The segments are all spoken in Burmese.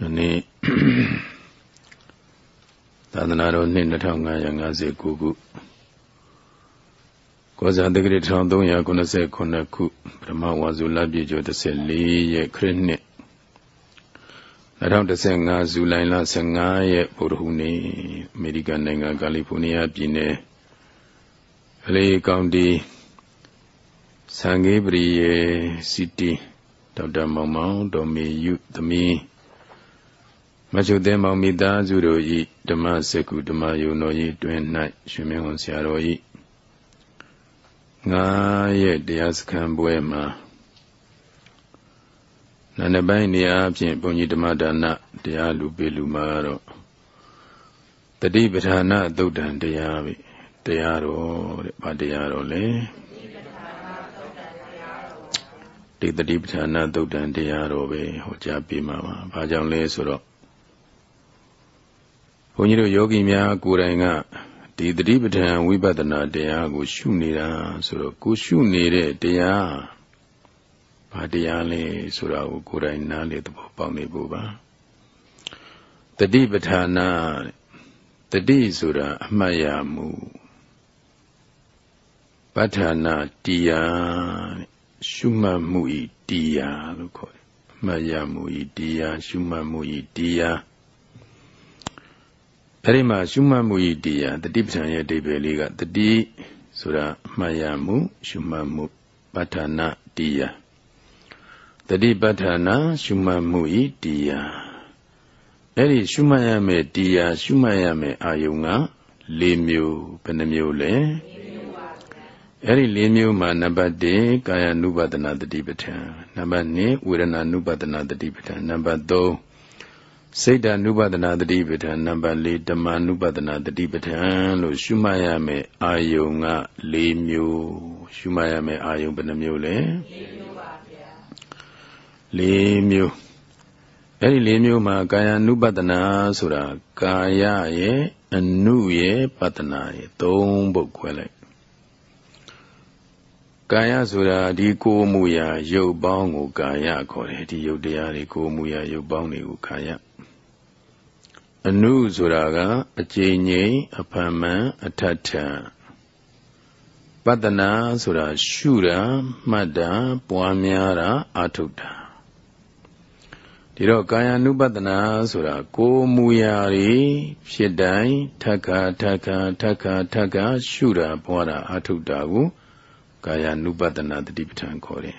ယနေ့သာသနာတော်နှစ်2559ခုကောဇာတက္ကရာ1389ခုပထမဝါစုလပြည့်ကျော်14ရက်ခရစ်နှစ်2015ဇူလိုင်လ15ရက်ဗုဒ္ဓဟူးနေ့အမေရိကန်နိုင်ငံကယ်လီဖိုးနီးယားပြည်နယ်အလေးကောင်တီဆန်ဂေးပရိယေစီတီဒေါက်တာမောင်မောင်ဒေါ်မေယုသမီး မချုသင်းမောင်မိသားစုတို့ဤဓမ္မစကုဓမ္မယုံတော်ဤတွင်၌ရှင်မင်းဝန်ဆရာတော်ဤငါရဲ့တရားစခန်းပွဲမှာနာနေပိုင်းနေရာဖြင့်ဘုန်းကြီးဓမ္မဒါနတရားလူပေးလူမှာတော့တတိပဌာနာသုတ်တံတရားပဲတရားတော်တဲ့ဘာတရားတော်လဲဒီတတိပဌာနာသုတ်တံတရားတော်ပဲဟောကြားပေးမှာပါဘာကြောင့်လဲဆိုတော့ ဘုန်းကြီးတို့ယောဂီများကိုယ်တိုင်ကဒီတတိပဋ္ဌာန်ဝိပဿနာတရားကို ရှုနေတာဆိုတော့ကိုရှုနေတဲ့တရားဘာတရားလဲဆိုတာကိုကိုယ်တိုင်နားလေသဘောပေါက်နေဖို့ပါတတိပဋ္ဌာနာတတိဆိုတာအမှတ်ရမှုပဋ္ဌာနာတရားရှုမှတ်မှုဤတရားလို့ခေါ်တယ်အမှတ်ရမှုဤတရားရှုမှတ်မှုဤတရား အဲ့ဒီမှာရှုမှတ်မှုဤတရားတတိပဋ္ဌာန်ရဲ့အဓိပ္ပာယ်လေးကတတိဆိုတာအမှတ်ရမှု ရှုမှတ်မှုပဋ္ဌာနာတရားတတိပဋ္ဌာနာရှုမှတ်မှုဤတရားအဲ့ဒီရှုမှတ်ရမယ်တရားရှုမှတ်ရမယ်အာယုံက၄မျိုးဘယ်နှမျိုးလဲအဲ့ဒီ၄မျိုးမှာနံပါတ်1ကာယ ानु ပဒနာတတိပဋ္ဌာန်နံပါတ်2ဝေဒနာ ानु ပဒနာတတိပဋ္ဌာန်နံပါတ်3 စိတ်ဓာနုပဒနာတတိပဋ္ဌာန်နံပါတ်၄ဓမ္မနုပဒနာတတိပဋ္ဌာန်လို့ရှုမှတ်ရမယ်အာယုံက၄မျိုးရှုမှတ်ရမယ်အာယုံဘယ်နှမျိုးလဲ၄မျိုးပါဗျာ၄မျိုးအဲ့ဒီ၄မျိုးမှာကာယ ानु ပဒနာဆိုတာကာယရဲ့အနုရဲ့ပဒနာရဲ့သုံးပုတ်ခွဲလိုက်ကာယဆိုတာဒီကိုယ်မူရာရုပ်ပေါင်းကိုကာယခေါ်တယ်ဒီရုပ်တရားတွေကိုယ်မူရာရုပ်ပေါင်းတွေကိုကာယ အနုဆိုတာကအကျဉ်းငိမ်အဖန်မှန်အထထပတ္တနာဆိုတာရှုတာမှတ်တာပွားများတာအာထုတ်တာဒီတော့ကာယ ानु ပတ္တနာဆိုတာကိုယ်မူရာတွေဖြစ်တိုင်းထက်ခါထက်ခါထက်ခါထက်ခါရှုတာပွားတာအာထုတ်တာကိုကာယ ानु ပတ္တနာတတိပဋ္ဌာန်ခေါ်တယ်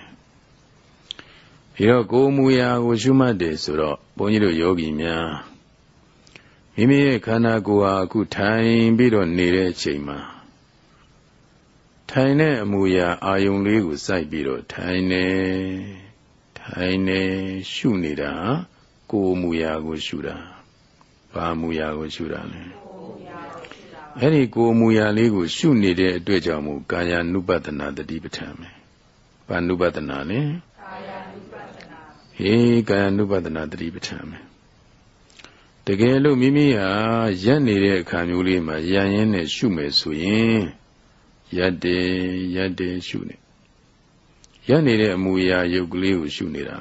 ဒီတော့ကိုယ်မူရာကိုရှုမှတ်တယ်ဆိုတော့ဘုန်းကြီးတို့ယောဂီများ မိမိရဲ့ခန္ဓာကိုယ်ဟာအခုထိုင်ပြီးတော့နေတဲ့အချိန်မှာထိုင်တဲ့အမူအရာအာယုံလေးကိုစိုက်ပြီးတော့ထိုင်နေထိုင်နေရှုနေတာကိုယ်အမူအရာကိုရှုတာဘာအမူအရာကိုရှုတာလဲအဲ့ဒီကိုယ်အမူအရာလေးကိုရှုနေတဲ့အတွက်ကြောင့်မို့ကာယ ानु ပတနာတတိပဋ္ဌာန်ပဲဘာ ानु ပတနာလဲကာယ ानु ပတနာဟေးကာယ ानु ပတနာတတိပဋ္ဌာန်ပဲ တကယ်လို့မိမိဟာရက်နေတဲ့အခါမျိုးလေးမှာရရင်နဲ့ရှုမယ်ဆိုရင်ရက်တယ်ရက်တယ်ရှုနေရက်နေတဲ့အမူအရာယုတ်ကလေးကိုရှုနေတာ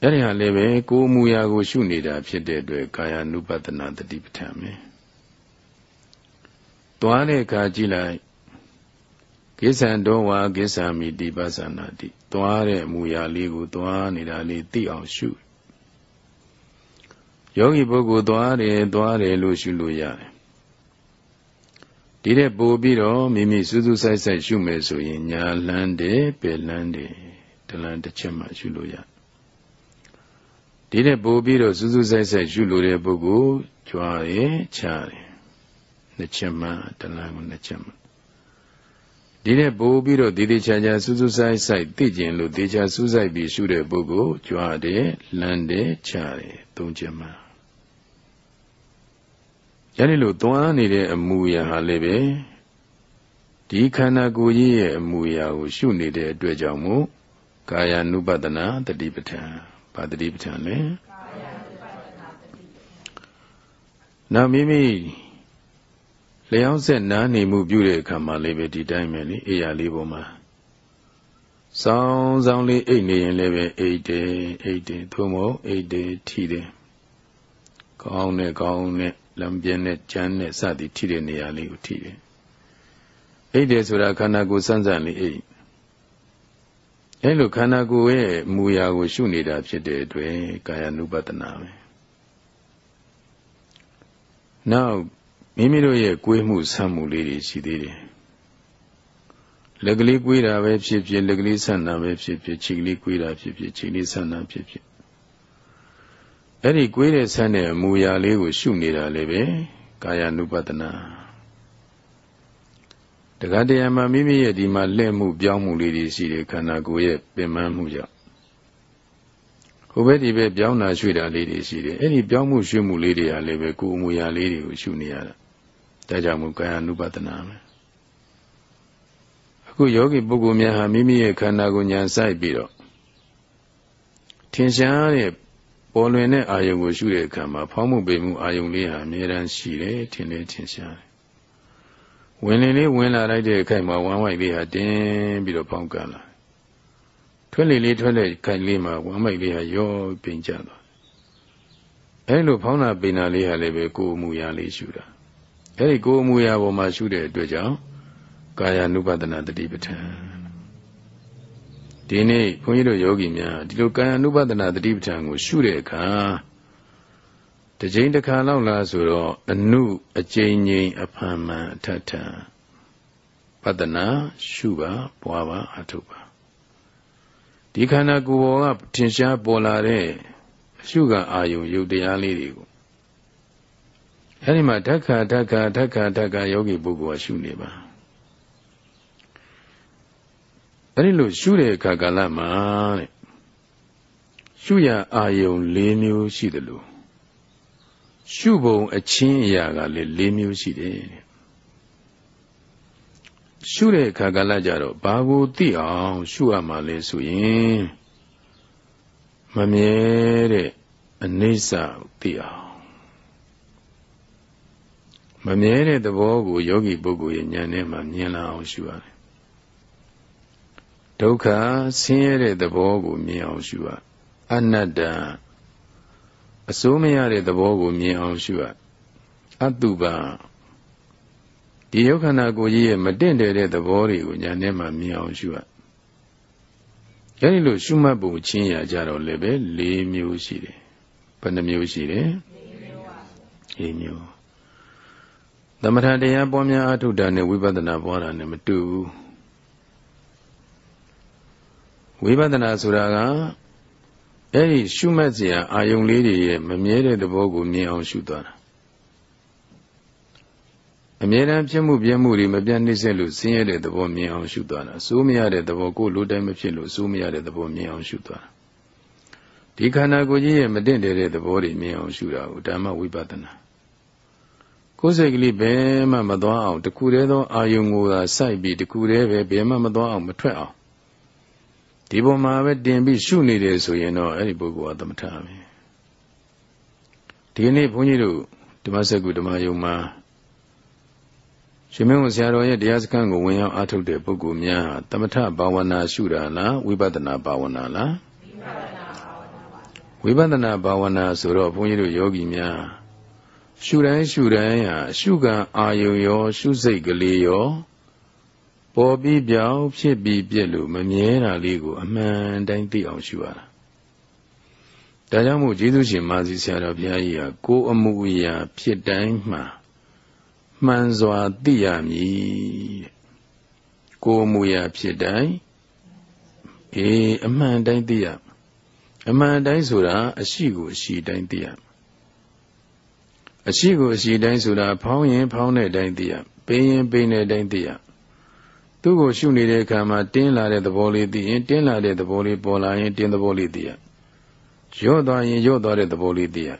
အဲ့ဒီဟာလည်းပဲကိုယ်အမူအရာကိုရှုနေတာဖြစ်တဲ့အတွက်ကာယ ानु ပတနာတတိပဋ္ဌာန်ပဲသွားတဲ့အခါကြည့်လိုက်ကိစ္ဆံတော်ဝါကိစ္ဆာမိတိပသနာတိသွားတဲ့အမူအရာလေးကိုသွားနေတာလေးသိအောင်ရှုယော ဂီပုဂ္ဂိုလ်သွားတယ်သွားတယ်လို့ရှုလို့ရတယ်ဒီတဲ့ပို့ပြီးတော့မိမိစူးစူးဆိုင်ဆိုင်ရှုမယ်ဆိုရင်ညာလန်းတယ်ပယ်လန်းတယ်တလန်းတစ်ချက်မှရှုလို့ရဒီတဲ့ပို့ပြီးတော့စူးစူးဆိုင်ဆိုင်ရှုလို့တဲ့ပုဂ္ဂိုလ်ကြွားတယ်ချားတယ်နှစ်ချက်မှတလန်းကိုနှစ်ချက်မှ ဒီနဲ့ပို့ပြီးတော့ဒီဒီချာချာစူးစူးဆိုင်ဆိုင်သိကျင်လို့တေချာစူးဆိုင်ပြီးရှုတဲ့ပုဂ္ဂိုလ်ကြွားတယ်လန်းတယ်ချားတယ်သုံးချက်မှယနေ့လိုသွားနေတဲ့အမူအရာဟာလည်းပဲဒီခန္ဓာကိုယ်ကြီးရဲ့အမူအရာကိုရှုနေတဲ့အတွက်ကြောင့်မို့ကာယ ानु ပတနာတတိပဋ္ဌာန်ဗာတတိပဋ္ဌာန်လဲနောက်မိမိ လျောင်းဆက်နားနေမှုပြုတဲ့အခါမှာလည်းပဲဒီတိုင်းပဲလေအေရာလေးပေါ်မှာစောင်းစောင်းလေးအိတ်နေရင်လည်းပဲအိတ်တယ်အိတ်တယ်သို့မဟုတ်အိတ်တယ်ထိတယ်ကောင်းနဲ့ကောင်းနဲ့လမ်းပြင်းနဲ့ကြမ်းနဲ့စသည်ထိတဲ့နေရာလေးကိုထိတယ်အိတ်တယ်ဆိုတာခန္ဓာကိုယ်စမ်းစမ်းလေးအိတ်အဲလိုခန္ဓာကိုယ်ရဲ့မူရာကို ရှုနေတာဖြစ်တဲ့အတွက်ကာယ ानु ပတနာပဲနောက် မိမိတို့ရဲ့ကိုယ်မှုဆမ်းမှုလေးတွေရှိသေးတယ်လက်ကလေးကွေးတာပဲဖြစ်ဖြစ်လက်ကလေးဆန့်တာပဲဖြစ်ဖြစ်ခြေကလေးကွေးတာဖြစ်ဖြစ်ခြေလေးဆန့်တာဖြစ်ဖြစ်အဲ့ဒီကွေးတဲ့ဆန့်တဲ့အမူအရာလေးကို ရှုနေတာလည်းပဲကာယ ानु ပတနာတခါတရံမှာမိမိရဲ့ဒီမှာလက်မှုပြောင်းမှုလေးတွေရှိတယ်ခန္ဓာကိုယ်ရဲ့ပင်ပန်းမှုကြောင့်ဟိုဘက်ဒီဘက်ပြောင်းတာရွှေ့တာလေးတွေရှိတယ်အဲ့ဒီပြောင်းမှုရွှေ့မှုလေးတွေကလည်းပဲကိုယ်အမူအရာလေးတွေကိုရှုနေရတာ ဒါကြောင့်မို့ကာယ ानु ပတနာပဲအခုယောဂီပုဂ္ဂိုလ်များဟာမိမိရဲ့ခန္ဓာကိုညာဆိုင်ပြီးတော့ထင်ရှားတဲ့ပေါ်လွင်တဲ့အာယုံကိုရှုတဲ့အခါမှာဖောင်းမှုပိမှုအာယုံလေးဟာအမြဲတမ်းရှိတယ်ထင်လေထင်ရှားတယ်ဝင်လေလေးဝင်လာလိုက်တဲ့အခိုက်မှာဝမ်းဝိုက်လေးဟာတင်းပြီးတော့ဖောင်းကန်လာထွက်လေလေးထွက်တဲ့ခိုက်လေးမှာဝမ်းမိုက်လေးဟာရောပင်ကျသွားအဲလိုဖောင်းတာပိန်တာလေးဟာလည်းပဲကိုယ်အမူအရာလေးရှုတာ အဲဒီကိုယ်အမူအရာပေါ်မှာရှုတဲ့အတွက်ကြောင့်ကာယ ानु ပဒနာတတိပဋ္ဌာန်ဒီနေ့ဘုန်းကြီးတို့ယောဂီများဒီလိုကာယ ानु ပဒနာတတိပဋ္ဌာန်ကိုရှုတဲ့အခါတစ်ချိန်တစ်ခါလောက်လားဆိုတော့အနုအကျဉ်းငိမ့်အဖန်မှန်အထထပဒနာရှုပါပွားပါအထုပါဒီခန္ဓာကိုယ်ပေါ်ကထင်ရှားပေါ်လာတဲ့အရှုကအာယုံယုတ်တရားလေးတွေကို အဲဒီမှာဓက္ခာဓက္ခာဓက္ခာဓက္ခာယောဂီပုဂ္ဂိုလ်ကရှုနေပါအဲဒီလိုရှုတဲ့အခါကာလမှာတဲ့ရှုရအာယုံ၄မျိုးရှိတယ်လို့ရှုပုံအချင်းအရာကလည်း၄မျိုးရှိတယ်တဲ့ရှုတဲ့အခါကာလကြတော့ဘာကိုသိအောင်ရှုရမှာလဲဆိုရင်မမြဲတဲ့အနိစ္စသိအောင် မမြဲတဲ့သဘောကိုယောဂီပုဂ္ဂိုလ်ရဲ့ဉာဏ်နဲ့မှမြင်လာအောင်ရှုရတယ်ဒုက္ခဆင်းရဲတဲ့သဘောကိုမြင်အောင်ရှုရအနတ္တအစိုးမရတဲ့သဘောကိုမြင်အောင်ရှုရအတုပဒီယုတ်ခန္ဓာကိုယ်ကြီးရဲ့မတင့်တယ်တဲ့သဘောတွေကိုညာနဲ့မှမြင်အောင်ရှုရအဲဒီလိုရှုမှတ်ပုံချင်းရကြတော့လည်းပဲ၄မျိုးရှိတယ်ဘယ်နှမျိုးရှိတယ်၄မျိုး သမထတရားပွားများအထုတာနဲ့ဝိပဿနာပွားတာနဲ့မတူဘူးဝိပဿနာဆိုတာကအဲ့ဒီရှုမှတ်စရာအာယုံလေးတွေရဲ့မမြဲတဲ့သဘောကိုမြင်အောင်ရှုသွားတာအမြဲတမ်းဖြစ်မှုပြမှုတွေမပြတ်နှိမ့်ဆက်လို့ဆင်းရဲတဲ့သဘောမြင်အောင်ရှုသွားတာစိုးမရတဲ့သဘောကိုလိုတိုင်းမဖြစ်လို့စိုးမရတဲ့သဘောမြင်အောင်ရှုသွားတာဒီခန္ဓာကိုယ်ကြီးရဲ့မတင့်တယ်တဲ့သဘောတွေမြင်အောင်ရှုတာကိုဓမ္မဝိပဿနာ ကိုယ်စိတ်ကလေးဘယ်မှမသွားအောင်တခုတည်းသောအာယုံကိုသာစိုက်ပြီးတခုတည်းပဲဘယ်မှမသွားအောင်မထွက်အောင်ဒီပုံမှာပဲတင်ပြီးရှုနေတယ်ဆိုရင်တော့အဲ့ဒီပုဂ္ဂိုလ်ကသမထပဲဒီနေ့ဘုန်းကြီးတို့ဓမ္မစကုဓမ္မယုံမှာရှင်မင်းဝန်ဆရာတော်ရဲ့တရားစခန်းကိုဝင်ရောက်အားထုတ်တဲ့ပုဂ္ဂိုလ်များသမထဘာဝနာရှုတာလားဝိပဿနာဘာဝနာလားဝိပဿနာဘာဝနာဆိုတော့ဘုန်းကြီးတို့ယောဂီများ ရှုတိုင်းရှုတိုင်းဟာရှုကံအာယုံရော ရှုစိတ်ကလေးရောပေါ်ပြီးပြောင်းဖြစ်ပြီးပြက်လို့မမြဲတာလေးကို အမှန်တိုင်းသိအောင်ရှုရတာဒါကြောင့်မို့ကျေးဇူးရှင်မာစီဆရာတော်ဘုရားကြီးကကိုယ်အမှုအရာဖြစ်တိုင်းမှမှန်စွာသိရမည်ကိုယ်အမှုအရာဖြစ်တိုင်းအေးအမှန်တိုင်းသိရအမှန်တိုင်းဆိုတာအရှိကိုအရှိတိုင်းသိရ အရှိကိုအရှိတိုင်းဆိုတာဖောင်းရင်ဖောင်းတဲ့အတိုင်းသိရပိန်ရင်ပိန်တဲ့အတိုင်းသိရသူ့ကိုရှုနေတဲ့အခါမှာတင်းလာတဲ့သဘောလေးသိရင်တင်းလာတဲ့သဘောလေးပေါ်လာရင်တင်းသဘောလေးသိရရော့သွားရင်ရော့သွားတဲ့သဘောလေးသိရ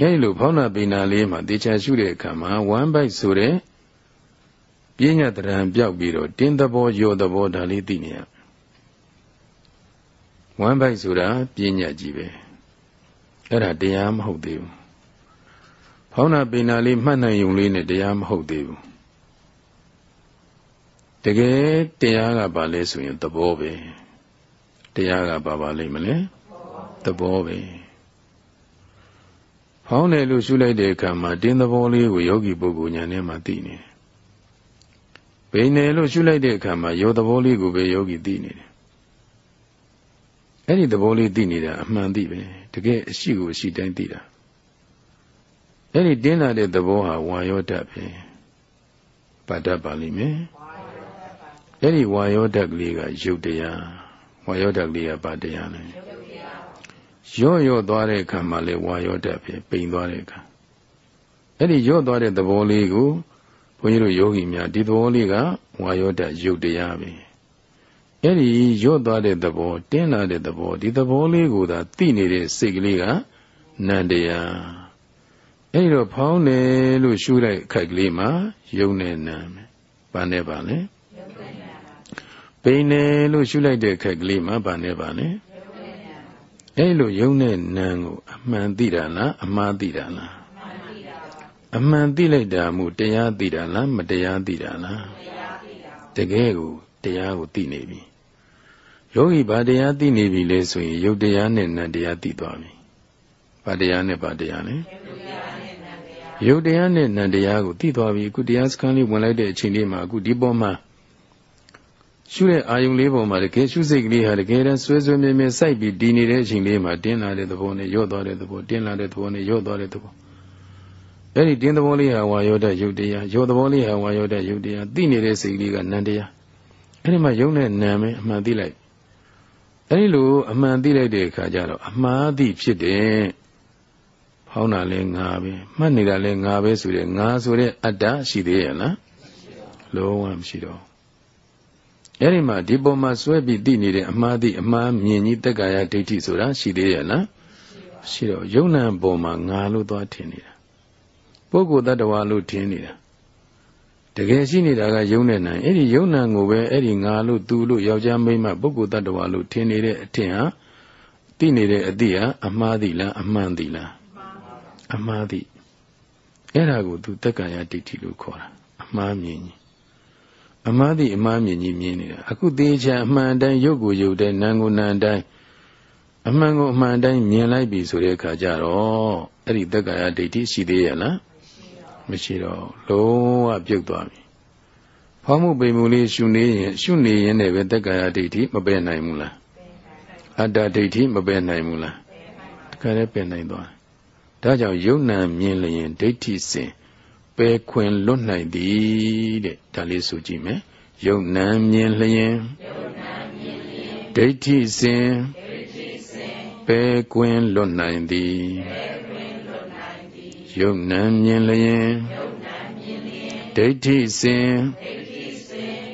အဲဒီလိုဖောင်းနာပိနာလေးမှာတေချာရှုတဲ့အခါမှာဝမ်းပိုက်ဆိုတဲ့ပြဉ္ညာတရံပြောက်ပြီးတော့တင်းသဘောရော့သဘောဒါလေးသိနေရဝမ်းပိုက်ဆိုတာပြဉ္ညာကြီးပဲအဲ့ဒါတရားမဟုတ်သေးဘူး ဖောင်းနာပိနာလေးမှတ်နိုင်ုံလေးနဲ့တရားမဟုတ်သေးဘူးတကယ်တရားကဘာလဲဆိုရင်သဘောပဲတရားကဘာပါလိမ့်မလဲသဘောပဲဟောင်းတယ်လို့ရှုလိုက်တဲ့အခါမှာတင်းသဘောလေးကိုယောဂီပုဂ္ဂိုလ်ညာနဲ့မှသိနေတယ်ဘိနေလို့ရှုလိုက်တဲ့အခါမှာယောသဘောလေးကိုပဲယောဂီသိနေတယ်အဲ့ဒီသဘောလေးသိနေတာအမှန်သိပဲတကယ်အရှိကိုအရှိတိုင်းသိတာ အဲ့ဒီတင်းလာတဲ့သဘောဟာဝါယောဓာတ်ပဲပါတတ်ပါလိမ့်မယ်အဲ့ဒီဝါယောဓာတ်ကလေးကယုတ်တရားဝါယောဓာတ်ကလေးကပါတရားလဲရော့ရော့သွားတဲ့အခါမှာလေဝါယောဓာတ်ပဲပိန်သွားတဲ့အခါအဲ့ဒီရော့သွားတဲ့သဘောလေးကိုဘုန်းကြီးတို့ယောဂီများဒီသဘောလေးကဝါယောဓာတ်ယုတ်တရားပဲအဲ့ဒီရော့သွားတဲ့သဘောတင်းလာတဲ့သဘောဒီသဘောလေးကိုသာသိနေတဲ့စိတ်ကလေးကနန္တရား အဲ့ဒီတော့ဖောင်းတယ်လို့ရှုလိုက်ခိုက်ကလေးမှာယုံနေနံဘာနဲ့ပါလဲပိန်တယ်လို့ရှုလိုက်တဲ့ခိုက်ကလေးမှာဘာနဲ့ပါလဲအဲ့လိုယုံတဲ့နံကိုအမှန်သိတာလားအမှားသိတာလားအမှန်သိလိုက်တာမှုတရားသိတာလားမတရားသိတာလားတကယ်ကိုတရားကိုသိနေပြီယောဂီဘာတရားသိနေပြီလဲဆိုရင်ယုတ်တရားနဲ့နံတရားသိသွားပြီဘာတရားနဲ့ဘာတရားလဲ ယုတ်တရားနဲ့နံတရားကိုသိသွားပြီအခုတရားစခန်းလေးဝင်လိုက်တဲ့အချိန်လေးမှာအခုဒီပေါ်မှာရှုတဲ့အာယုံလေးပေါ်မှာတကယ်ရှုစိတ်ကလေးဟာတကယ်တမ်းဆွဲဆွဲမြဲမြဲစိုက်ပြီးတည်နေတဲ့အချိန်လေးမှာတင်းလာတဲ့သဘောနဲ့ရော့သွားတဲ့သဘောတင်းလာတဲ့သဘောနဲ့ရော့သွားတဲ့သဘောအဲ့ဒီတင်းသဘောလေးဟာဝါယောဒယုတ်တရားရော့သဘောလေးဟာဝါယောဒယုတ်တရားသိနေတဲ့စိတ်ကလေးကနံတရားအဲ့ဒီမှာယုံနဲ့နံပဲအမှန်သိလိုက်အဲ့ဒီလိုအမှန်သိလိုက်တဲ့အခါကျတော့အမှားသိဖြစ်တယ် ဟောင်းတာလဲငါပဲမှတ်နေတာလဲငါပဲဆိုတဲ့ငါဆိုတဲ့အတ္တရှိသေးရဲ့လားလုံးဝမရှိတော့အဲ့ဒီမှာဒီပုံမှာစွဲပြီးသိနေတဲ့အမှားသိအမှားမြင်ကြီးတက္ကာယဒိဋ္ဌိဆိုတာရှိသေးရဲ့လားရှိတော့ယုံနံပုံမှာငါလို့သွားထင်နေတာပုဂ္ဂိုလ်တ attva လို့ထင်နေတာတကယ်ရှိနေတာကယုံနဲ့နံအဲ့ဒီယုံနံကိုပဲအဲ့ဒီငါလို့သူလို့ယောက်ျားမိန်းမပုဂ္ဂိုလ်တ attva လို့ထင်နေတဲ့အထင်ဟာသိနေတဲ့အသည့်ဟာအမှားသိလားအမှန်သိလား အမှားသိအဲ့ဒါကိုသူတက္ကာယဒိဋ္ဌိလို့ခေါ်တာအမှားမြင်ကြီးအမှားသိအမှားမြင်ကြီးမြင်နေတာအခုသေးချာအမှန်တိုင်းရုပ်ကိုရုပ်တဲ့နာမ်ကိုနာမ်တိုင်းအမှန်ကိုအမှန်တိုင်းမြင်လိုက်ပြီဆိုတဲ့အခါကျတော့အဲ့ဒီတက္ကာယဒိဋ္ဌိရှိသေးရဲ့လားမရှိတော့လုံးဝပြုတ်သွားပြီဖောင်းမှုပိန်မှုလေးရှုနေရင်ရှုနေရင်လည်းပဲတက္ကာယဒိဋ္ဌိမပယ်နိုင်ဘူးလားအတ္တဒိဋ္ဌိမပယ်နိုင်ဘူးလားတခါလည်းပယ်နိုင်သွား ဒါကြောင့်ယုံနာမြင်လျင်ဒိဋ္ဌိစဉ်ပယ်ခွင်လွတ်နိုင်သည်တဲ့ဒါလေးဆိုကြည့်မယ်ယုံနာမြင်လျင်ဒိဋ္ဌိစဉ်ပယ်ခွင်လွတ်နိုင်သည်ယုံနာမြင်လျင်ဒိဋ္ဌိစဉ်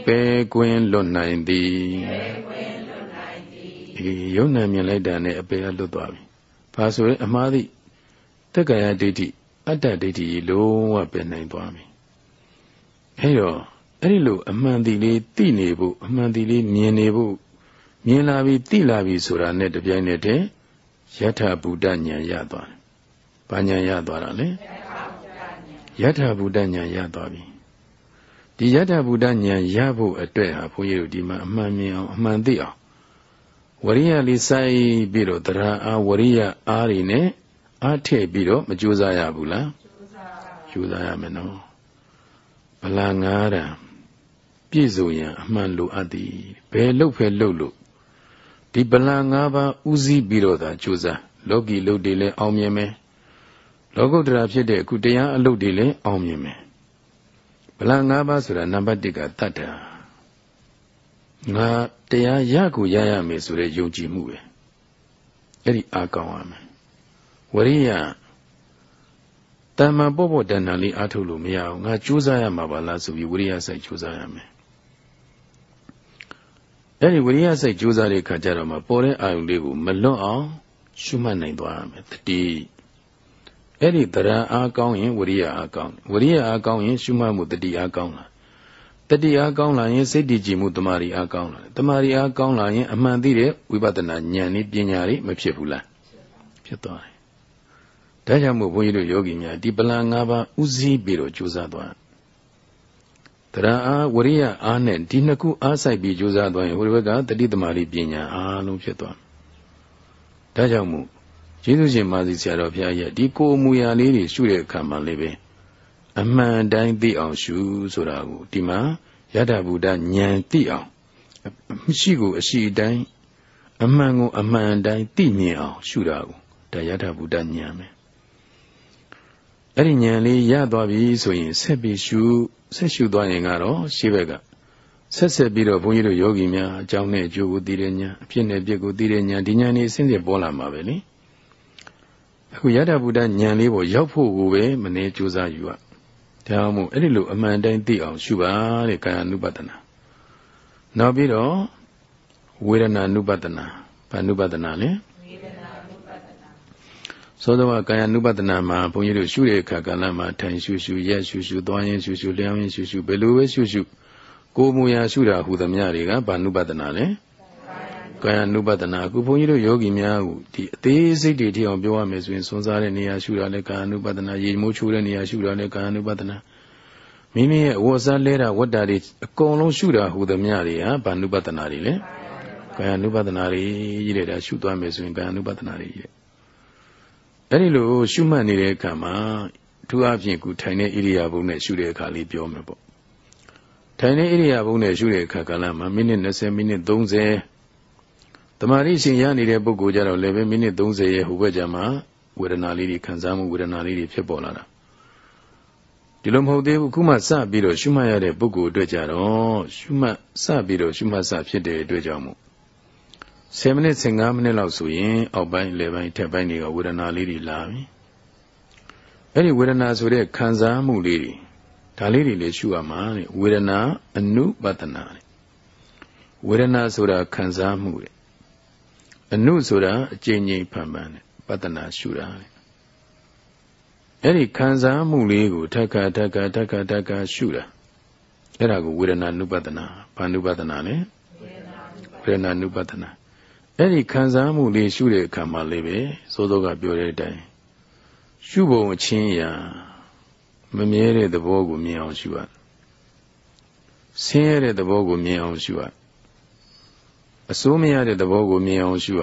ပယ်ခွင်လွတ်နိုင်သည်ဒီယုံနာမြင်လိုက်တာနဲ့အပယ်ကလွတ်သွားပြီ။ဘာဆိုရဲအမှားသည့် တက္ကရာဒိဋ္ဌိအတ္တဒိဋ္ဌိလုံးဝပယ်နိုင်သွားပြီအဲတော့အဲ့ဒီလိုအမှန်တည်လေးသိနေဖို့အမှန်တည်လေးမြင်နေဖို့မြင်လာပြီသိလာပြီဆိုတာနဲ့တပြိုင်နက်တည်းယထာဘုဒ္ဓဉာဏ်ရသွားတယ်။ဘာဉာဏ်ရသွားတာလဲ။ယထာဘုဒ္ဓဉာဏ်ရသွားပြီ။ဒီယထာဘုဒ္ဓဉာဏ်ရဖို့အတွက်ဟာဘုန်းကြီးတို့ဒီမှာအမှန်မြင်အောင်အမှန်သိအောင်ဝရိယလေးစိုက်ပြီးတော့တရားအားဝရိယအားတွေနဲ့ အားထည့်ပြီးတော့မကြိုးစားရဘူးလားကြိုးစားရမယ်နော်ဗလာငါးတံပြည့်စုံရန်အမှန်လိုအပ်သည်ဘယ်လုတ်ဖဲလုတ်လို့ဒီဗလာငါးပါးဥစည်းပြီးတော့သာကြိုးစားလောကီလုတ်တွေလည်းအောင်မြင်မယ်လောကုတ္တရာဖြစ်တဲ့အခုတရားအလုပ်တွေလည်းအောင်မြင်မယ်ဗလာငါးပါးဆိုတာနံပါတ်1ကတတ္တငါတရားရကိုရရမယ်ဆိုတဲ့ယုံကြည်မှုပဲအဲ့ဒီအားကောင်းရမယ် ဝရိယတမ္မာပေါ့ပေါ့တဏ္ဍာလေးအားထုတ်လို့မရအောင်ငါကြိုးစားရမှာပါလားဆိုပြီးဝရိယစိတ်ကြိုးစားရမယ်အဲ့ဒီဝရိယစိတ်ကြိုးစားတဲ့အခါကျတော့မှပေါ်တဲ့အာယုန်လေးကိုမလွတ်အောင်ရှုမှတ်နိုင်သွားရမယ်တတိအဲ့ဒီတရားအားကောင်းရင်ဝရိယအားကောင်းဝရိယအားကောင်းရင်ရှုမှတ်မှုတတိအားကောင်းလာတတိအားကောင်းလာရင်စိတ်တည်ကြည်မှုတမာရီအားကောင်းလာတမာရီအားကောင်းလာရင်အမှန်သိတဲ့ဝိပဿနာဉာဏ်နဲ့ပညာတွေမဖြစ်ဘူးလားဖြစ်သွားတယ် ဒါကြောင့်မို့ဘုန်းကြီးတို့ယောဂီများဒီပလန်၅ပါးဥစည်းပြီးတော့ကြိုးစားသွားတရားအားဝရိယအားနဲ့ဒီနှစ်ခုအားဆိုင်ပြီးကြိုးစားသွားရင်ဟိုဘက်ကတတိသမารိပညာအားလုံးဖြစ်သွားဒါကြောင့်မို့ကျေးဇူးရှင်မာစီဆရာတော်ဘုရားရဲ့ဒီကိုအမူအရာလေးတွေရှုတဲ့အခါမှာလည်းပဲအမှန်တိုင်းသိအောင်ရှုဆိုတာကိုဒီမှာယတဗုဒ္ဓဉာဏ်သိအောင်ရှိကိုအရှိတိုင်းအမှန်ကိုအမှန်တိုင်းသိမြင်အောင်ရှုတာကိုဒါယတဗုဒ္ဓဉာဏ်ပဲ အဲ့ဒီဉာဏ်လေးရသွားပြီဆိုရင်ဆက်ပြီးရှုဆက်ရှုသွားရင်ကတော့ရှေ့ဘက်ကဆက်ဆက်ပြီးတော့ဘုန်းကြီးတို့ယောဂီများအကြောင်းနဲ့အကျိုးကိုသိတဲ့ဉာဏ်အဖြစ်နဲ့ပြစ်ကိုသိတဲ့ဉာဏ်ဒီဉာဏ်လေးအစဉ်စဉ်ပေါ်လာမှာပဲလေအခုယတဗုဒ္ဓဉာဏ်လေးပေါ်ရောက်ဖို့ကိုပဲမနေကြိုးစားယူရဒါမှမဟုတ်အဲ့ဒီလိုအမှန်တိုင်းသိအောင်ရှုပါတဲ့ကာယ ानु ပတနာနောက်ပြီးတော့ဝေဒနာ ानु ပတနာဘာ ानु ပတနာလဲ သောသောကာယ ानु ပတနာမှာဘုန်းကြီးတို့ရှုတဲ့အခါကာလမှာထိုင်ရှုရှုရက်ရှုရှုသွားရင်ရှုရှုလျောင်းရင်ရှုရှုဘယ်လိုပဲရှုရှုကိုယ်မူရာရှုတာဟူသမျှတွေကဘာ ानु ပတနာလဲကာယ ानु ပတနာအခုဘုန်းကြီးတို့ယောဂီများကိုဒီအသေးစိတ်တွေထိအောင်ပြောရမယ်ဆိုရင်စွန့်စားတဲ့နေရာရှုတာလဲကာယ ानु ပတနာရေမိုးချိုးတဲ့နေရာရှုတာလဲကာယ ानु ပတနာမိမိရဲ့ဝတ်စားလဲတာဝတ္တာတွေအကုန်လုံးရှုတာဟူသမျှတွေဟာဘာ ानु ပတနာတွေလဲကာယ ानु ပတနာတွေကြီးတဲ့ဒါရှုသွားမယ်ဆိုရင်ကာယ ानु ပတနာတွေကြီးတဲ့ အဲ့ဒီလိုရှုမှတ်နေတဲ့အခါမှာသူအပြင်ကူထိုင်တဲ့ဣရိယာပုနဲ့ရှုတဲ့အခါလေးပြောမယ်ပေါ့ထိုင်တဲ့ဣရိယာပုနဲ့ရှုတဲ့အခါကလည်းမိနစ်20မိနစ်30တမာရီရှင်ရနေတဲ့ပုဂ္ဂိုလ်ကြတော့လည်းပဲမိနစ်30ရဲ့ဟိုဘက်ကျမှဝေဒနာလေးတွေခံစားမှုဝေဒနာလေးတွေဖြစ်ပေါ်လာတာဒီလိုမဟုတ်သေးဘူးခုမှစပြီးတော့ရှုမှတ်ရတဲ့ပုဂ္ဂိုလ်အတွက်ကြတော့ရှုမှတ်စပြီးတော့ရှုမှတ်စဖြစ်တဲ့အတွက်ကြောင့်မို့ 10မိနစ်15မိနစ်လောက်ဆိုရင်အောက်ပိုင်းလေပိုင်းထက်ပိုင်းတွေကဝေဒနာလေးတွေလာပြီအဲ့ဒီဝေဒနာဆိုတဲ့ခံစားမှုလေးတွေဒါလေးတွေလည်းရှုရမှာတဲ့ဝေဒနာအနုပတနာတဲ့ဝေဒနာဆိုတာခံစားမှုတဲ့အနုဆိုတာအကျဉ်းချင်းဖန်ပန်တဲ့ပတနာရှုတာတဲ့အဲ့ဒီခံစားမှုလေးကိုထက်ခါထက်ခါထက်ခါထက်ခါရှုတာအဲ့ဒါကိုဝေဒနာနုပတနာဘာနုပတနာလဲဝေဒနာနုပတနာ အဲ့ဒီခံစားမှုလေးရှုတဲ့အခါမှာလေးပဲသိုးသောကပြောတဲ့အတိုင်းရှုပုံအချင်းရာမမြဲတဲ့သဘောကိုမြင်အောင်ရှုရဆင်းရဲတဲ့သဘောကိုမြင်အောင်ရှုရအစိုးမရတဲ့သဘောကိုမြင်အောင်ရှုရ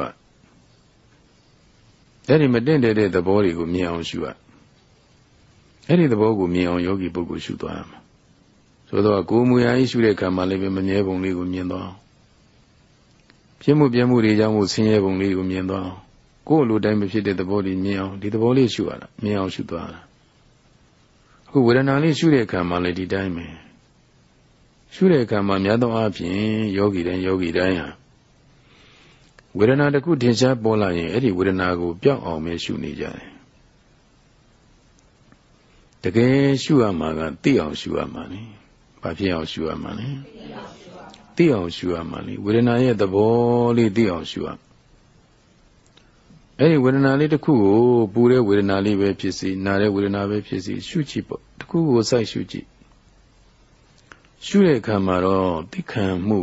အဲ့ဒီမတင့်တဲ့သဘောတွေကိုမြင်အောင်ရှုရအဲ့ဒီသဘောကိုမြင်အောင်ယောဂီပုဂ္ဂိုလ်ရှုသွားရမှာသို့တော့ကိုယ်မူရာကြီးရှုတဲ့အခါမှာလည်းပဲမမြဲပုံလေးကိုမြင်သွား ဖြစ်မှုပြမှုတွေကြောင့်မို့ဆင်းရဲပုံလေးကိုမြင်သွားကိုယ်လိုတိုင်းမဖြစ်တဲ့သဘောတွေမြင်အောင်ဒီသဘောလေးရှုရတာမြင်အောင်ရှုသွားတာအခုဝေဒနာလေးရှုတဲ့အခါမှာလည်းဒီတိုင်းပဲရှုတဲ့အခါမှာများသောအားဖြင့်ယောဂီတိုင်းယောဂီတိုင်းဟာဝေဒနာတစ်ခုထင်ရှားပေါ်လာရင်အဲ့ဒီဝေဒနာကိုပြောက်အောင်ပဲရှုနေကြတယ်တကယ်ရှုရမှာကသိအောင်ရှုရမှာလေဘာဖြစ်အောင်ရှုရမှာလဲ သိအောင်ရှုရမှာလေဝေဒနာရဲ့သဘောလေးသိအောင်ရှုရအဲ့ဒီဝေဒနာလေးတစ်ခုကိုပူတဲ့ဝေဒနာလေးပဲဖြစ်စီနာတဲ့ဝေဒနာပဲဖြစ်စီရှုကြည့်ပေါ့တစ်ခုကိုစိုက်ရှုကြည့်ရှုတဲ့အခါမှာတော့သိခံမှု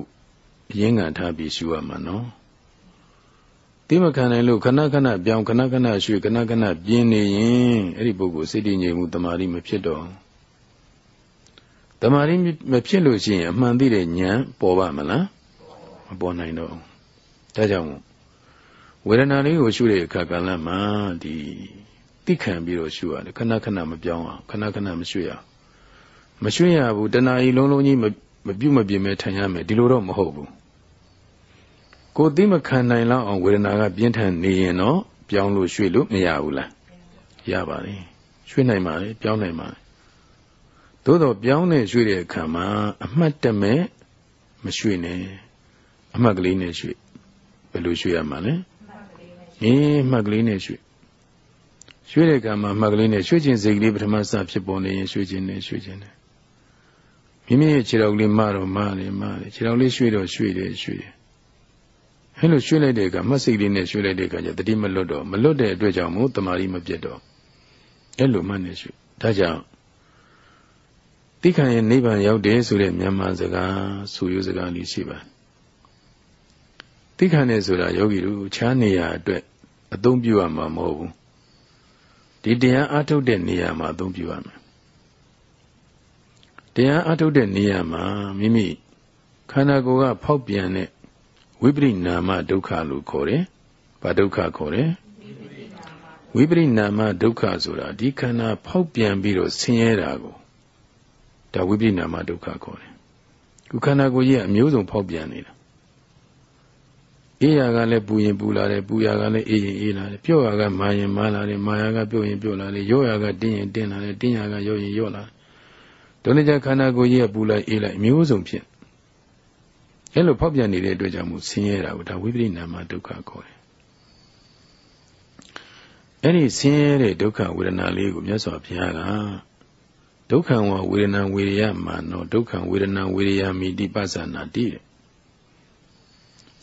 ရင်းငံထားပြီးရှုရမှာနော်သိမခံနိုင်လို့ခဏခဏပြောင်းခဏခဏရွှေ့ခဏခဏပြင်းနေရင်အဲ့ဒီပုဂ္ဂိုလ်စိတ်တည်ငြိမ်မှုတမာရီမဖြစ်တော့ တမာရီမဖြစ်လို့ရှိရင်အမှန်သိတဲ့ဉာဏ်ပေါ်ပါမလားမပေါ်နိုင်တော့ဒါကြောင့်ဝေဒနာလေးကိုရှုတဲ့အခါကလည်းမှဒီသိခံပြီးတော့ရှုရတယ်ခဏခဏမပြောင်းအောင်ခဏခဏမရွှေ့အောင်မရွှေ့ရဘူးတဏှာကြီးလုံးလုံးကြီးမပြုတ်မပြင်းမဲထိုင်ရမယ်ဒီလိုတော့မဟုတ်ဘူးကိုသိမခံနိုင်လောက်အောင်ဝေဒနာကပြင်းထန်နေရင်တော့ပြောင်းလို့ရွှေ့လို့မရဘူးလားရပါလေရွှေ့နိုင်ပါလေပြောင်းနိုင်ပါလေ သို့တော့ပြောင်းနေရွှေ့တဲ့အခါမှာအမှတ်တမဲ့မရွှေ့နဲ့အမှတ်ကလေးနဲ့ရွှေ့ဘယ်လိုရွှေ့ရမှာလဲအင်းအမှတ်ကလေးနဲ့ရွှေ့ရွှေ့တဲ့အခါမှာအမှတ်ကလေးနဲ့ရွှေ့ခြင်းစိတ်ကလေးပထမစဖြစ်ပေါ်နေရင်ရွှေ့ခြင်းနဲ့ရွှေ့ခြင်းနဲ့မိမိရဲ့ခြေတော်ကလေးမတော့မတယ်မတယ်ခြေတော်လေးရွှေ့တော့ရွှေ့တယ်ရွှေ့တယ်အဲလိုရွှေ့လိုက်တဲ့အခါမစိတ်လေးနဲ့ရွှေ့လိုက်တဲ့အခါကျတတိမလွတ်တော့မလွတ်တဲ့အတွက်ကြောင့်မို့တမာရီမပြတ်တော့အဲလိုမှနေရွှေ့ဒါကြောင့် တိခဏရဲ့နိဗ္ဗာန်ရောက်တယ်ဆိုတဲ့မြန်မာစကားဆိုရိုးစကားလေးရှိပါတိခဏနဲ့ဆိုတာယောဂီတို့ခြားနေရာအတွက်အသုံးပြုရမှာမဟုတ်ဘူးဒီတရားအထုတ်တဲ့နေရာမှာအသုံးပြုရမယ်တတရားအထုတ်တဲ့နေရာမှာမိမိခန္ဓာကိုယ်ကဖောက်ပြန်တဲ့ဝိပရိနာမဒုက္ခလို့ခေါ်တယ်။ဘာဒုက္ခခေါ်တယ်။ဝိပရိနာမဒုက္ခဆိုတာဒီခန္ဓာဖောက်ပြန်ပြီးတော့ဆင်းရဲတာကို ဒါဝိပရိနာမဒုက္ခခေါ်တယ်။ခုခန္ဓာကိုယ်ကြီးကအမျိုးစုံဖောက်ပြန်နေတာအေးရကလည်းပူရင်ပူလာတယ်ပူရကလည်းအေးရင်အေးလာတယ်ပြော့ရကမာရင်မာလာတယ်မာရကပြော့ရင်ပြော့လာတယ်ရော့ရကတင်းရင်တင်းလာတယ်တင်းရကရော့ရင်ရော့လာတယ်ဒုနိကြခန္ဓာကိုယ်ကြီးကပူလိုက်အေးလိုက်အမျိုးစုံဖြစ်အဲလိုဖောက်ပြန်နေတဲ့အတွက်ကြောင့်မို့ဆင်းရဲတာကိုဒါဝိပရိနာမဒုက္ခခေါ်တယ်အဲ့ဒီဆင်းရဲတဲ့ဒုက္ခဝေဒနာလေးကိုမြတ်စွာဘုရားက ဒုက္ခံဝဝေဒနာဝေရယမာနောဒုက္ခံဝေဒနာဝေရယမိတိပဿနာတိတဲ့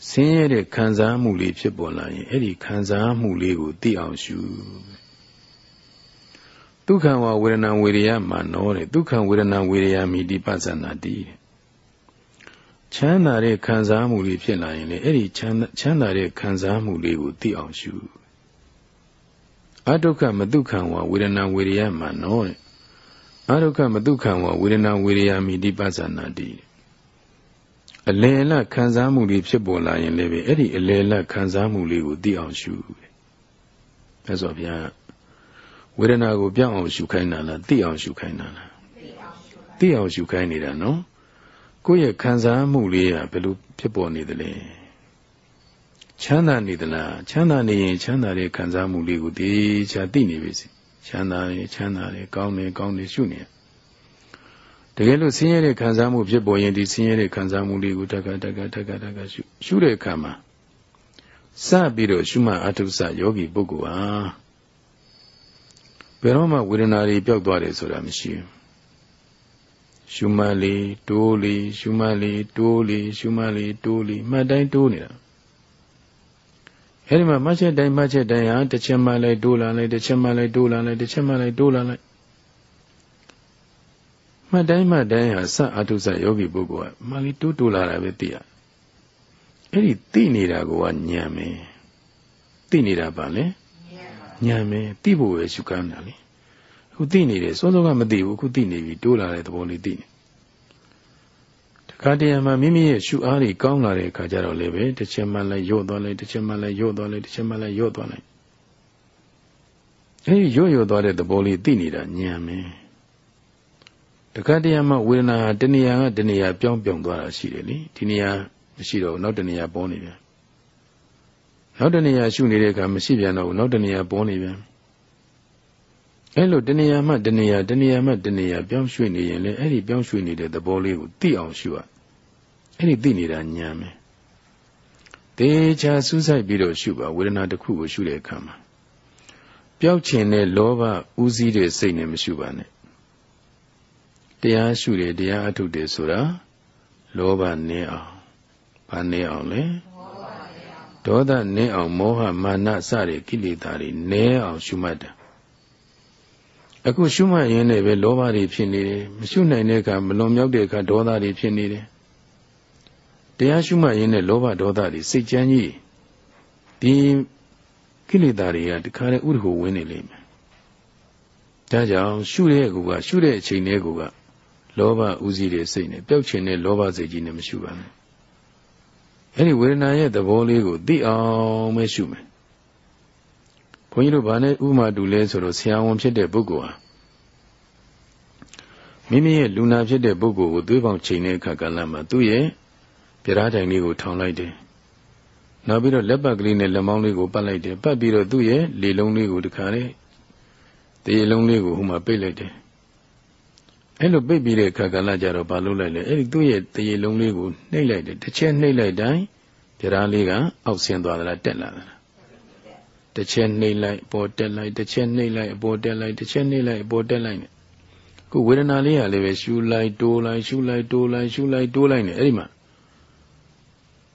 ဆင်းရဲတဲ့ခံစားမှုလေးဖြစ်ပေါ်လာရင်အဲ့ဒီခံစားမှုလေးကိုသိအောင်ရှုဒုက္ခံဝဝေဒနာဝေရယမာနောတဲ့ဒုက္ခံဝေဒနာဝေရယမိတိပဿနာတိတဲ့ချမ်းသာတဲ့ခံစားမှုလေးဖြစ်လာရင်လေအဲ့ဒီချမ်းချမ်းသာတဲ့ခံစားမှုလေးကိုသိအောင်ရှုအဒုက္ခမဒုက္ခံဝဝေဒနာဝေရယမာနောတဲ့ အဒုက္ခမဒုက္ခံဝဝေဒနာဝေရယမိတိပဿနာတိအလယ်လတ်ခံစားမှုလေးဖြစ်ပေါ်လာရင်လည်းပဲအဲ့ဒီအလယ်လတ်ခံစားမှုလေးကိုသိအောင်ရှုတယ်။အဲဆိုဗျာဝေဒနာကိုပြောင်းအောင်ရှုခိုင်းတာလားသိအောင်ရှုခိုင်းတာလားသိအောင်ရှုခိုင်းနေတာနော်ကိုယ့်ရဲ့ခံစားမှုလေးကဘယ်လိုဖြစ်ပေါ်နေသလဲချမ်းသာနေသလားချမ်းသာနေရင်ချမ်းသာတဲ့ခံစားမှုလေးကိုသိချာသိနေပြီစီ ချမ်းသာတယ်ချမ်းသာတယ်ကောင်းတယ်ကောင်းတယ်ရှုနေတကယ်လို့ဆင်းရဲတဲ့ခံစားမှုဖြစ်ပေါ်ရင်ဒီဆင်းရဲတဲ့ခံစားမှုလေးကိုတက္ကတက္ကတက္ကတက္ကရှုရှုတဲ့အခါမှာစပြီးတော့ရှုမှတ်အထုဆယောဂီပုဂ္ဂိုလ်ဟာဘယ်တော့မှဝေဒနာတွေပျောက်သွားတယ်ဆိုတာမရှိဘူးရှုမှတ်လေတိုးလေရှုမှတ်လေတိုးလေရှုမှတ်လေတိုးလေမှတ်တိုင်းတိုးနေတာ အဲဒီမှာမှတ်ချက်တိုင်းမှတ်ချက်တိုင်းဟာတစ်ချက်မှလိုက်တိုးလာလိုက်တစ်ချက်မှလိုက်တိုးလာလိုက်တစ်ချက်မှလိုက်တိုးလာလိုက်မှတ်တိုင်းမှတ်တိုင်းဟာစအတုစယောဂီပုဂ္ဂိုလ်ကမှလီတိုးတိုးလာတာပဲသိရအဲ့ဒီသိနေတာကညံမယ်သိနေတာပါလေညံမယ်သိဖို့ပဲရှုကမ်းတာလေအခုသိနေတယ်စိုးစိုးကမသိဘူးအခုသိနေပြီတိုးလာတဲ့သဘောလေးသိနေတ ခါတည်းမှာမိမိရဲ့ရှုအားတွေကောင်းလာတဲ့အခါကျတော့လည်းပဲတစ်ချက်မှလည်းရော့သွားလိုက်တစ်ချက်မှလည်းရော့သွားလိုက်တစ်ချက်မှလည်းရော့သွားလိုက်အဲဒီရော့ရော့သွားတဲ့သဘောလေးသိနေတာညံမယ်တခါတည်းမှာဝေဒနာတဏှာကတဏှာပြောင်းပြောင်းသွားတာရှိတယ်လေဒီနေရာမရှိတော့နောက်တဏှာပေါ်နေပြန်နောက်တဏှာရှုနေတဲ့အခါမရှိပြန်တော့နောက်တဏှာပေါ်နေပြန် အဲ့လိုတဏှာမှတဏှာတဏှာမှတဏှာပြောင်းရွှေ့နေရင်လည်းအဲ့ဒီပြောင်းရွှေ့နေတဲ့သဘောလေးကိုသိအောင်ရှုရအဲ့ဒီသိနေတာညာမယ်တေချာစူးစိုက်ပြီးတော့ရှုပါဝေဒနာတစ်ခုကိုရှုတဲ့အခါမှာပျောက်ချင်တဲ့လောဘဥစည်းတဲ့စိတ်နဲ့မရှုပါနဲ့တရားရှုတယ်တရားအထုတ်တယ်ဆိုတာလောဘနည်းအောင်ဘာနည်းအောင်လဲဒေါသနည်းအောင်မောဟမာနစတဲ့ကိလေသာတွေနည်းအောင်ရှုမှတ်တာ အခုရှုမှတ်ရင်းနဲ့ပဲလောဘတွေဖြစ်နေတယ်မရှုနိုင်တဲ့အခါမလွန်မြောက်တဲ့အခါဒေါသတွေဖြစ်နေတယ်တရားရှုမှတ်ရင်းနဲ့လောဘဒေါသတွေစိတ်ကြမ်းကြီးဒီကိလေသာတွေကတခါတည်းဥဒ္ဓကိုဝင်နေလိမ့်မယ်ဒါကြောင့်ရှုတဲ့ကူကရှုတဲ့အချိန်လေးကူကလောဘဥစည်းတဲ့စိတ်နဲ့ပျောက်ချင်တဲ့လောဘစိတ်ကြီးနဲ့မရှုပါနဲ့အဲ့ဒီဝေဒနာရဲ့သဘောလေးကိုသိအောင်ပဲရှုမယ် ဘုန်းကြီးတို့ဗာနဲ့ဥမာတူလဲဆိုတော့ဆရာဝန်ဖြစ်တဲ့ပုဂ္ဂိုလ်ဟာမိမိရဲ့လူနာဖြစ်တဲ့ပုဂ္ဂိုလ်ကိုသွေးပေါင်ချိန်တဲ့အခါကလည်းမှသူ့ရဲ့ပြဓာတိုင်လေးကိုထောင်လိုက်တယ်နောက်ပြီးတော့လက်ပတ်ကလေးနဲ့လက်မောင်းလေးကိုပတ်လိုက်တယ်ပတ်ပြီးတော့သူ့ရဲ့လေလုံးလေးကိုတခါလေတေလုံးလေးကိုဟိုမှာပိတ်လိုက်တယ်အဲ့လိုပိတ်ပြီးတဲ့အခါကလည်းကြတော့ဘာလုပ်လိုက်လဲအဲ့ဒီသူ့ရဲ့တေလုံးလေးကိုနှိပ်လိုက်တယ်တစ်ချက်နှိပ်လိုက်တိုင်းပြဓာလေးကအောက်ဆင်းသွားသလားတက်လာသလား တစ်ချက်နှိပ်လိုက်ပေါ်တက်လိုက်တစ်ချက်နှိပ်လိုက်အပေါ်တက်လိုက်တစ်ချက်နှိပ်လိုက်အပေါ်တက်လိုက်ခုဝေဒနာလေးကလည်းပဲရှူလိုက်တိုးလိုက်ရှူလိုက်တိုးလိုက်ရှူလိုက်တိုးလိုက်နေအဲ့ဒီမှာ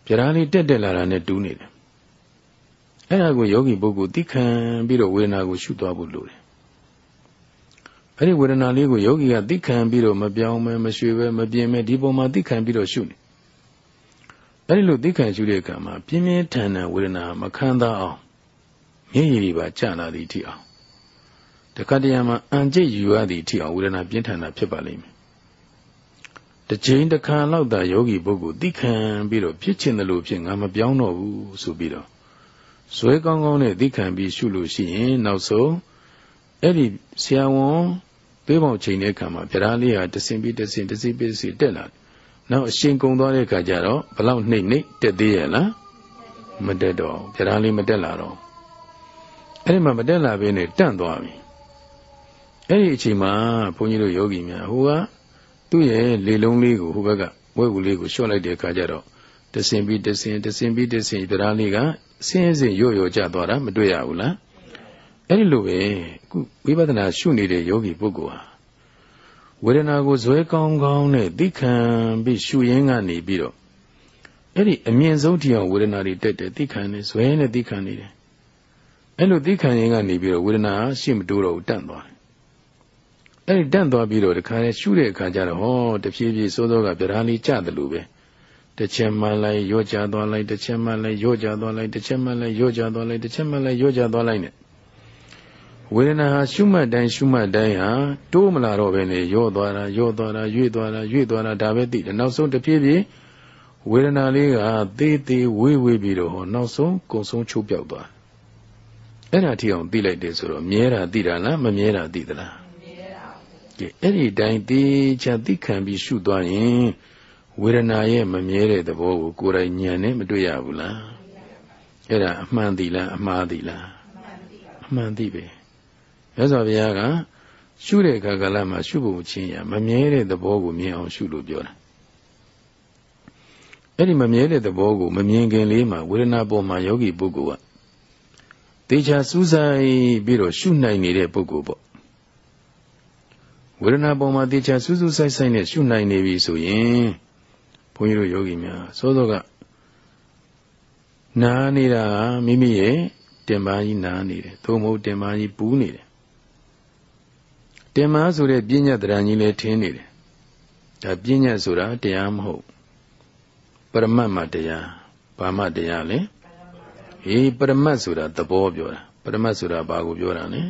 ပြဓာလေးတက်တက်လာတာနဲ့တူးနေတယ်အဲ့ဒါကိုယောဂီပုဂ္ဂိုလ်သိခံပြီးတော့ဝေဒနာကိုရှုသွားဖို့လိုတယ်အဲ့ဒီဝေဒနာလေးကိုယောဂီကသိခံပြီးတော့မပြောင်းမဲမရွှေပဲမပြင်းမဲဒီပုံမှာသိခံပြီးတော့ရှုနေအဲ့ဒီလိုသိခံရှုတဲ့အခါမှာပြင်းပြင်းထန်ထန်ဝေဒနာမခံသာအောင် မျက်ရည်ပါကျလာသည်ထိအောင်တခါတရံမှာအံကျိတ်ယူရသည်ထိအောင်ဝေဒနာပြင်းထန်တာဖြစ်ပါလိမ့်မယ်တစ်ချိန်တစ်ခါလောက်သာယောဂီပုဂ္ဂိုလ်သိခံပြီးတော့ဖြစ်ချင်တယ်လို့ဖြစ်ငါမပြောင်းတော့ဘူးဆိုပြီးတော့ဇွဲကောင်းကောင်းနဲ့သိခံပြီးရှုလို့ရှိရင်နောက်ဆုံးအဲ့ဒီဆရာဝန်သေးပေါင်ချိန်တဲ့အခါမှာဗျာလေးဟာတစင်ပြီးတစင်တစီပြီးတစီတက်လာနောက်အရှင်ကုံသွားတဲ့အခါကျတော့ဘလောက်နှိမ့်နှိမ့်တက်သေးရဲ့လားမတက်တော့ဗျာလေးမတက်လာတော့ အဲ့ဒီမှာမတက်လာဘဲနဲ့တန့်သွားပြီအဲ့ဒီအချိန်မှာဘုန်းကြီးတို့ယောဂီများဟိုကသူ့ရဲ့လေလုံးလေးကိုဟိုဘက်ကဝဲကူလေးကိုလျှော့လိုက်တဲ့အခါကျတော့တစင်ပြီးတစင်တစင်ပြီးတစင်ဗျာလေးကဆင်းဆင်းရော့ရော့ကျသွားတာမတွေ့ရဘူးလားအဲ့ဒီလိုပဲအခုဝိပဿနာရှုနေတဲ့ယောဂီပုဂ္ဂိုလ်ဟာဝေဒနာကိုဇွဲကောင်းကောင်းနဲ့သိခံပြီးရှုရင်းကနေပြီးတော့အဲ့ဒီအမြင့်ဆုံးတရားဝေဒနာတွေတက်တယ်သိခံနေဇွဲနဲ့သိခံနေတယ် အဲ့လိုသိခံရင်းကနေပြီးတော့ဝေဒနာရှိမတိုးတော့တန့်သွားတယ်အဲ့ဒီတန့်သွားပြီးတော့တခါလေရှုတဲ့အခါကျတော့ဟောတဖြည်းဖြည်းစိုးစိုးကဗျာလေးကျတယ်လို့ပဲတစ်ချက်မှလိုက်ရော့ကြသွားလိုက်တစ်ချက်မှလိုက်ရော့ကြသွားလိုက်တစ်ချက်မှလိုက်ရော့ကြသွားလိုက်တစ်ချက်မှလိုက်ရော့ကြသွားလိုက်နဲ့ဝေဒနာဟာရှုမှတ်တိုင်းရှုမှတ်တိုင်းဟာတိုးမလာတော့ဘဲနဲ့ရော့သွားတာရော့သွားတာရွေ့သွားတာရွေ့သွားတာဒါပဲသိတယ်နောက်ဆုံးတစ်ပြေးပြေးဝေဒနာလေးကသေးသေးဝေးဝေးပြီးတော့ဟောနောက်ဆုံးကုံဆုံးချုပ်ပြောက်သွား အဲ့ဒါထိအောင်သိလိုက်တယ်ဆိုတော့မြဲတာသိတာလားမမြဲတာသိသလားမြဲတာကဲအဲ့ဒီတိုင်းသိချာသိခံပြီးရှုသွားရင်ဝေဒနာရဲ့မမြဲတဲ့သဘောကိုကိုယ်တိုင်ဉာဏ်နဲ့မတွေ့ရဘူးလားအဲ့ဒါအမှန်သိလားအမှားသိလားအမှန်သိပဲမြတ်စွာဘုရားကရှုတဲ့အခါကလည်းမှရှုဖို့ချင်းရမမြဲတဲ့သဘောကိုမြင်အောင်ရှုလို့ပြောတာအဲ့ဒီမမြဲတဲ့သဘောကိုမမြင်ခင်လေးမှာဝေဒနာပေါ်မှာယောဂီပုဂ္ဂိုလ်က တေချာစူးစိုက်ပြီးတော့ရှုနိုင်နေတဲ့ပုဂ္ဂိုလ်ပေါ့ဝေဒနာပေါ်မှာတေချာစူးစူးဆိုင်ဆိုင်နဲ့ရှုနိုင်နေပြီဆိုရင်ဘုန်းကြီးတို့ယောဂီများစောစောကနားနေတာမိမိရဲ့တင်ပါကြီးနားနေတယ်သို့မဟုတ်တင်ပါကြီးပူးနေတယ်တင်ပါဆိုတဲ့ပြဉ္ညတရံကြီးလည်းထင်းနေတယ်ဒါပြဉ္ညဆိုတာတရားမဟုတ်ပရမတ်မှတရားဘာမှတရားလဲ အေးပရမတ်ဆိုတာသဘောပြောတာပရမတ်ဆိုတာဘာကိုပြောတာလဲ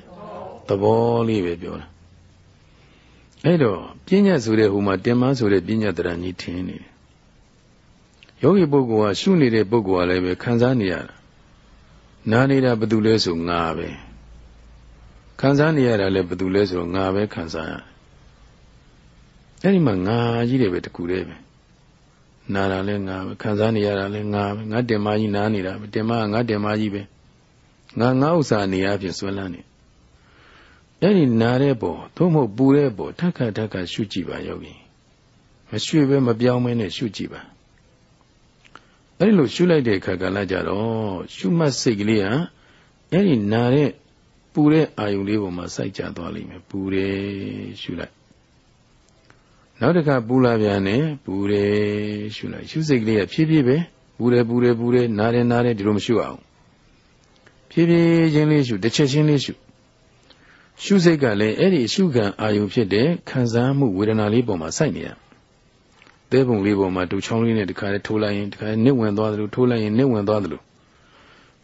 သဘောလေးပဲပြောတာအဲ့တော့ပြဉ္ညဆိုတဲ့ဟိုမှာတင်မဆိုတဲ့ပြဉ္ညတရံကြီးထင်းနေတယ်ယောဂီပုဂ္ဂိုလ်ကရှုနေတဲ့ပုဂ္ဂိုလ်ကလည်းပဲခံစားနေရတာနားနေတာဘယ်သူလဲဆိုငါပဲခံစားနေရတာလည်းဘယ်သူလဲဆိုငါပဲခံစားရအဲ့ဒီမှာငါကြီးတယ်ပဲတကူတည်းပဲ နာတာလည်းငါပဲခံစားနေရတာလည်းငါပဲငါတင်မကြီးနားနေတာပဲတင်မကငါတင်မကြီးပဲငါငါဥစ္စာနေရဖြစ်ဆွဲလန်းနေအဲ့ဒီနာတဲ့ပေါ်သို့မဟုတ်ပူတဲ့ပေါ်ထက်ခါထက်ခါရှုကြည့်ပါယောဂီမရွှေ့ပဲမပြောင်းမဲနဲ့ရှုကြည့်ပါအဲ့ဒီလိုရှုလိုက်တဲ့အခါကလည်းကြတော့ရှုမှတ်စိတ်ကလေးဟာအဲ့ဒီနာတဲ့ပူတဲ့အာယုလေးပေါ်မှာစိုက်ကြသွားလိမ့်မယ်ပူတယ်ရှုလိုက် နောက်တစ်ခါပူလာပြန်တယ်ပူတယ်ရှုလိုက်ရှုစိတ်ကလေးကဖြည်းဖြည်းပဲပူတယ်ပူတယ်ပူတယ်နားတယ်နားတယ်ဒီလိုမရှုအောင်ဖြည်းဖြည်းချင်းလေးရှုတစ်ချက်ချင်းလေးရှုရှုစိတ်ကလည်းအဲ့ဒီရှုခံအာယုဖြစ်တဲ့ခံစားမှုဝေဒနာလေးပေါ်မှာစိုက်နေရသဲပုံလေးပေါ်မှာဒူချောင်းလေးနဲ့တခါလေးထိုးလိုက်ရင်တခါနစ်ဝင်သွားသလိုထိုးလိုက်ရင်နစ်ဝင်သွားသလို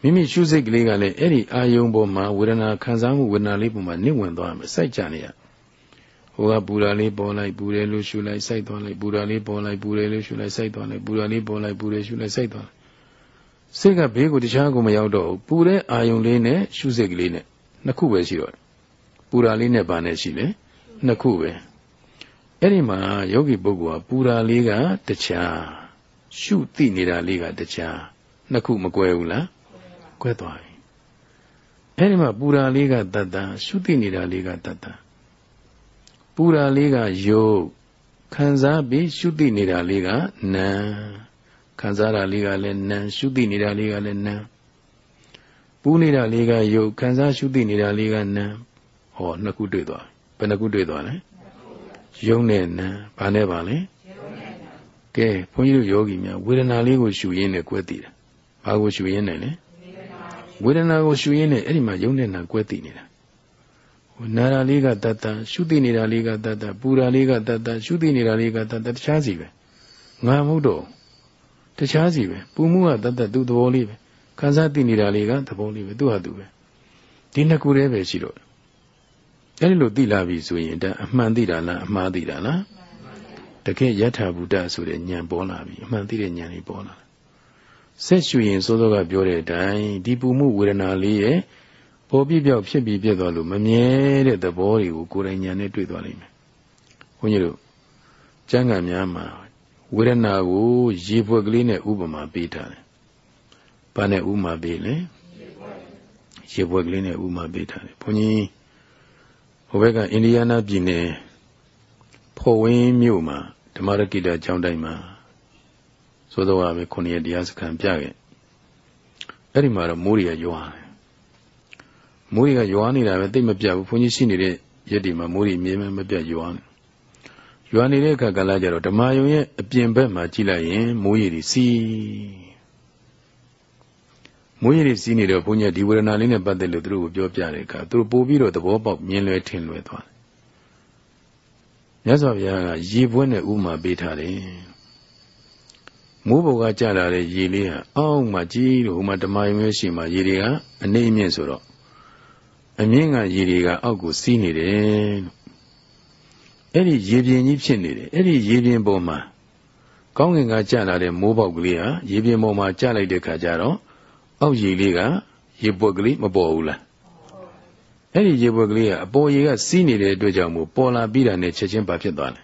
မိမိရှုစိတ်ကလေးကလည်းအဲ့ဒီအာယုံပေါ်မှာဝေဒနာခံစားမှုဝေဒနာလေးပေါ်မှာနစ်ဝင်သွားမယ်စိုက်ကြနေရ ဟိုကပူရာလေးပေါ်လိုက်ပူတယ်လို့ရှုလိုက်စိုက်သွားလိုက်ပူရာလေးပေါ်လိုက်ပူတယ်လို့ရှုလိုက်စိုက်သွားလိုက်ပူရာလေးပေါ်လိုက်ပူတယ်ရှုလိုက်စိုက်သွားစိတ်ကဘေးကိုတခြားကိုမရောက်တော့ဘူးပူတဲ့အာယုံလေးနဲ့ရှုစိတ်ကလေးနဲ့နှစ်ခုပဲရှိတော့ပူရာလေးနဲ့ဘာနဲ့ရှိလဲနှစ်ခုပဲအဲ့ဒီမှာယောဂီပုဂ္ဂိုလ်ကပူရာလေးကတခြားရှုသိနေတာလေးကတခြားနှစ်ခုမကွဲဘူးလားကွဲသွားပြီအဲ့ဒီမှာပူရာလေးကတတ္တရှုသိနေတာလေးကတတ္တ ပူရာလေးကယုတ်ခံစားပြီးရှုသိနေတာလေးကနာခံစားတာလေးကလည်းနာရှုသိနေတာလေးကလည်းနာပူနေတာလေးကယုတ်ခံစားရှုသိနေတာလေးကနာဟောနှစ်ခုတွေ့သွားဘယ်နှစ်ခုတွေ့သွားလဲယုံနဲ့နာဘာနဲ့ပါလဲကဲဘုန်းကြီးတို့ယောဂီများဝေဒနာလေးကိုရှုရင်းနဲ့ကွဲသိတာဘာကိုရှုရင်းနဲ့လဲဝေဒနာကိုရှုရင်းနဲ့အဲ့ဒီမှာယုံနဲ့နာကွဲသိနေတာဟို နာရာလေးကတတ်တန်ရှုသိနေတာလေးကတတ်တန်ပူရာလေးကတတ်တန်ရှုသိနေတာလေးကတတ်တန်တခြားစီပဲငါမဟုတ်တော့တခြားစီပဲပူမှုကတတ်တန်သူ့သဘောလေးပဲခံစားသိနေတာလေးကသဘောလေးပဲသူ့ဟာသူပဲဒီနှစ်ခုတည်းပဲရှိတော့အဲ့ဒီလိုသိလာပြီဆိုရင်ဒါအမှန်သိတာလားအမှားသိတာလားတကယ်ယထာဘုဒ္ဓဆိုတဲ့ဉာဏ်ပေါ်လာပြီအမှန်သိတဲ့ဉာဏ်လေးပေါ်လာဆက်ရှုရင်စိုးစိုးကပြောတဲ့အတိုင်းဒီပူမှုဝေဒနာလေးရဲ့ ပေါ်ပြပြောက်ဖြစ်ပြီးပြတ်သွားလို့မမြဲတဲ့သဘောတွေကိုကိုယ်တိုင်ဉာဏ်နဲ့တွေ့သွားလိမ့်မယ်ဘုန်းကြီးတို့ကျမ်းဂန်များမှာဝေဒနာကိုရေပွက်ကလေးနဲ့ဥပမာပေးထားတယ်။ဘာနဲ့ဥပမာပေးလဲ။ရေပွက်ကလေးနဲ့ဥပမာပေးထားတယ်။ဘုန်းကြီးဟိုဘက်ကအိန္ဒိယနာပြည်နယ်ဖော်ဝင်းမြို့မှာဓမ္မရကိတကျောင်းတိုင်းမှာသို့တော်ပဲခုနှစ်ရက်တရားစခန်းပြခဲ့။အဲ့ဒီမှာတော့မိုးရီရွာတယ်။ မိုးရီကရွာနေတာပဲတိတ်မပြဘူးဘုန်းကြီးရှိနေတဲ့ရက်ဒီမှာမိုးရီအမြဲမပြတ်ရွာနေရွာနေတဲ့အခါကလည်းကြတော့ဓမ္မယုံရဲ့အပြင်ဘက်မှာကြည့်လိုက်ရင်မိုးရည်တွေစီးမိုးရည်တွေစီးနေတော့ဘုန်းကြီးဒီဝေဒနာလေးနဲ့ပတ်သက်လို့သူတို့ကိုပြောပြတဲ့အခါသူတို့ပို့ပြီးတော့သဘောပေါက်မြင်လွယ်ထင်လွယ်သွားတယ်မြတ်စွာဘုရားကရေပွဲနဲ့ဥမာပေးထားတယ်မိုးဘုံကကြလာတဲ့ရေလေးဟာအောက်မှာကြီးလို့ဟိုမှာဓမ္မယုံရဲ့ရှိမှာရေတွေကနေအမြင့်ဆိုတော့ အမြင့်ကရေတွေကအောက်ကိုစီးနေတယ်လို့အဲ့ဒီရေပြင်ကြီးဖြစ်နေတယ်အဲ့ဒီရေပြင်ပေါ်မှာကောင်းကင်ကကျလာတဲ့မိုးပေါက်ကလေးဟာရေပြင်ပေါ်မှာကျလိုက်တဲ့ခါကျတော့အောက်ရေလေးကရေပွက်ကလေးမပေါ်ဘူးလားအဲ့ဒီရေပွက်ကလေးကအပေါ်ရေကစီးနေတဲ့အတွက်ကြောင့်မို့ပေါ်လာပြီးတာနဲ့ချက်ချင်းပါဖြစ်သွားတယ်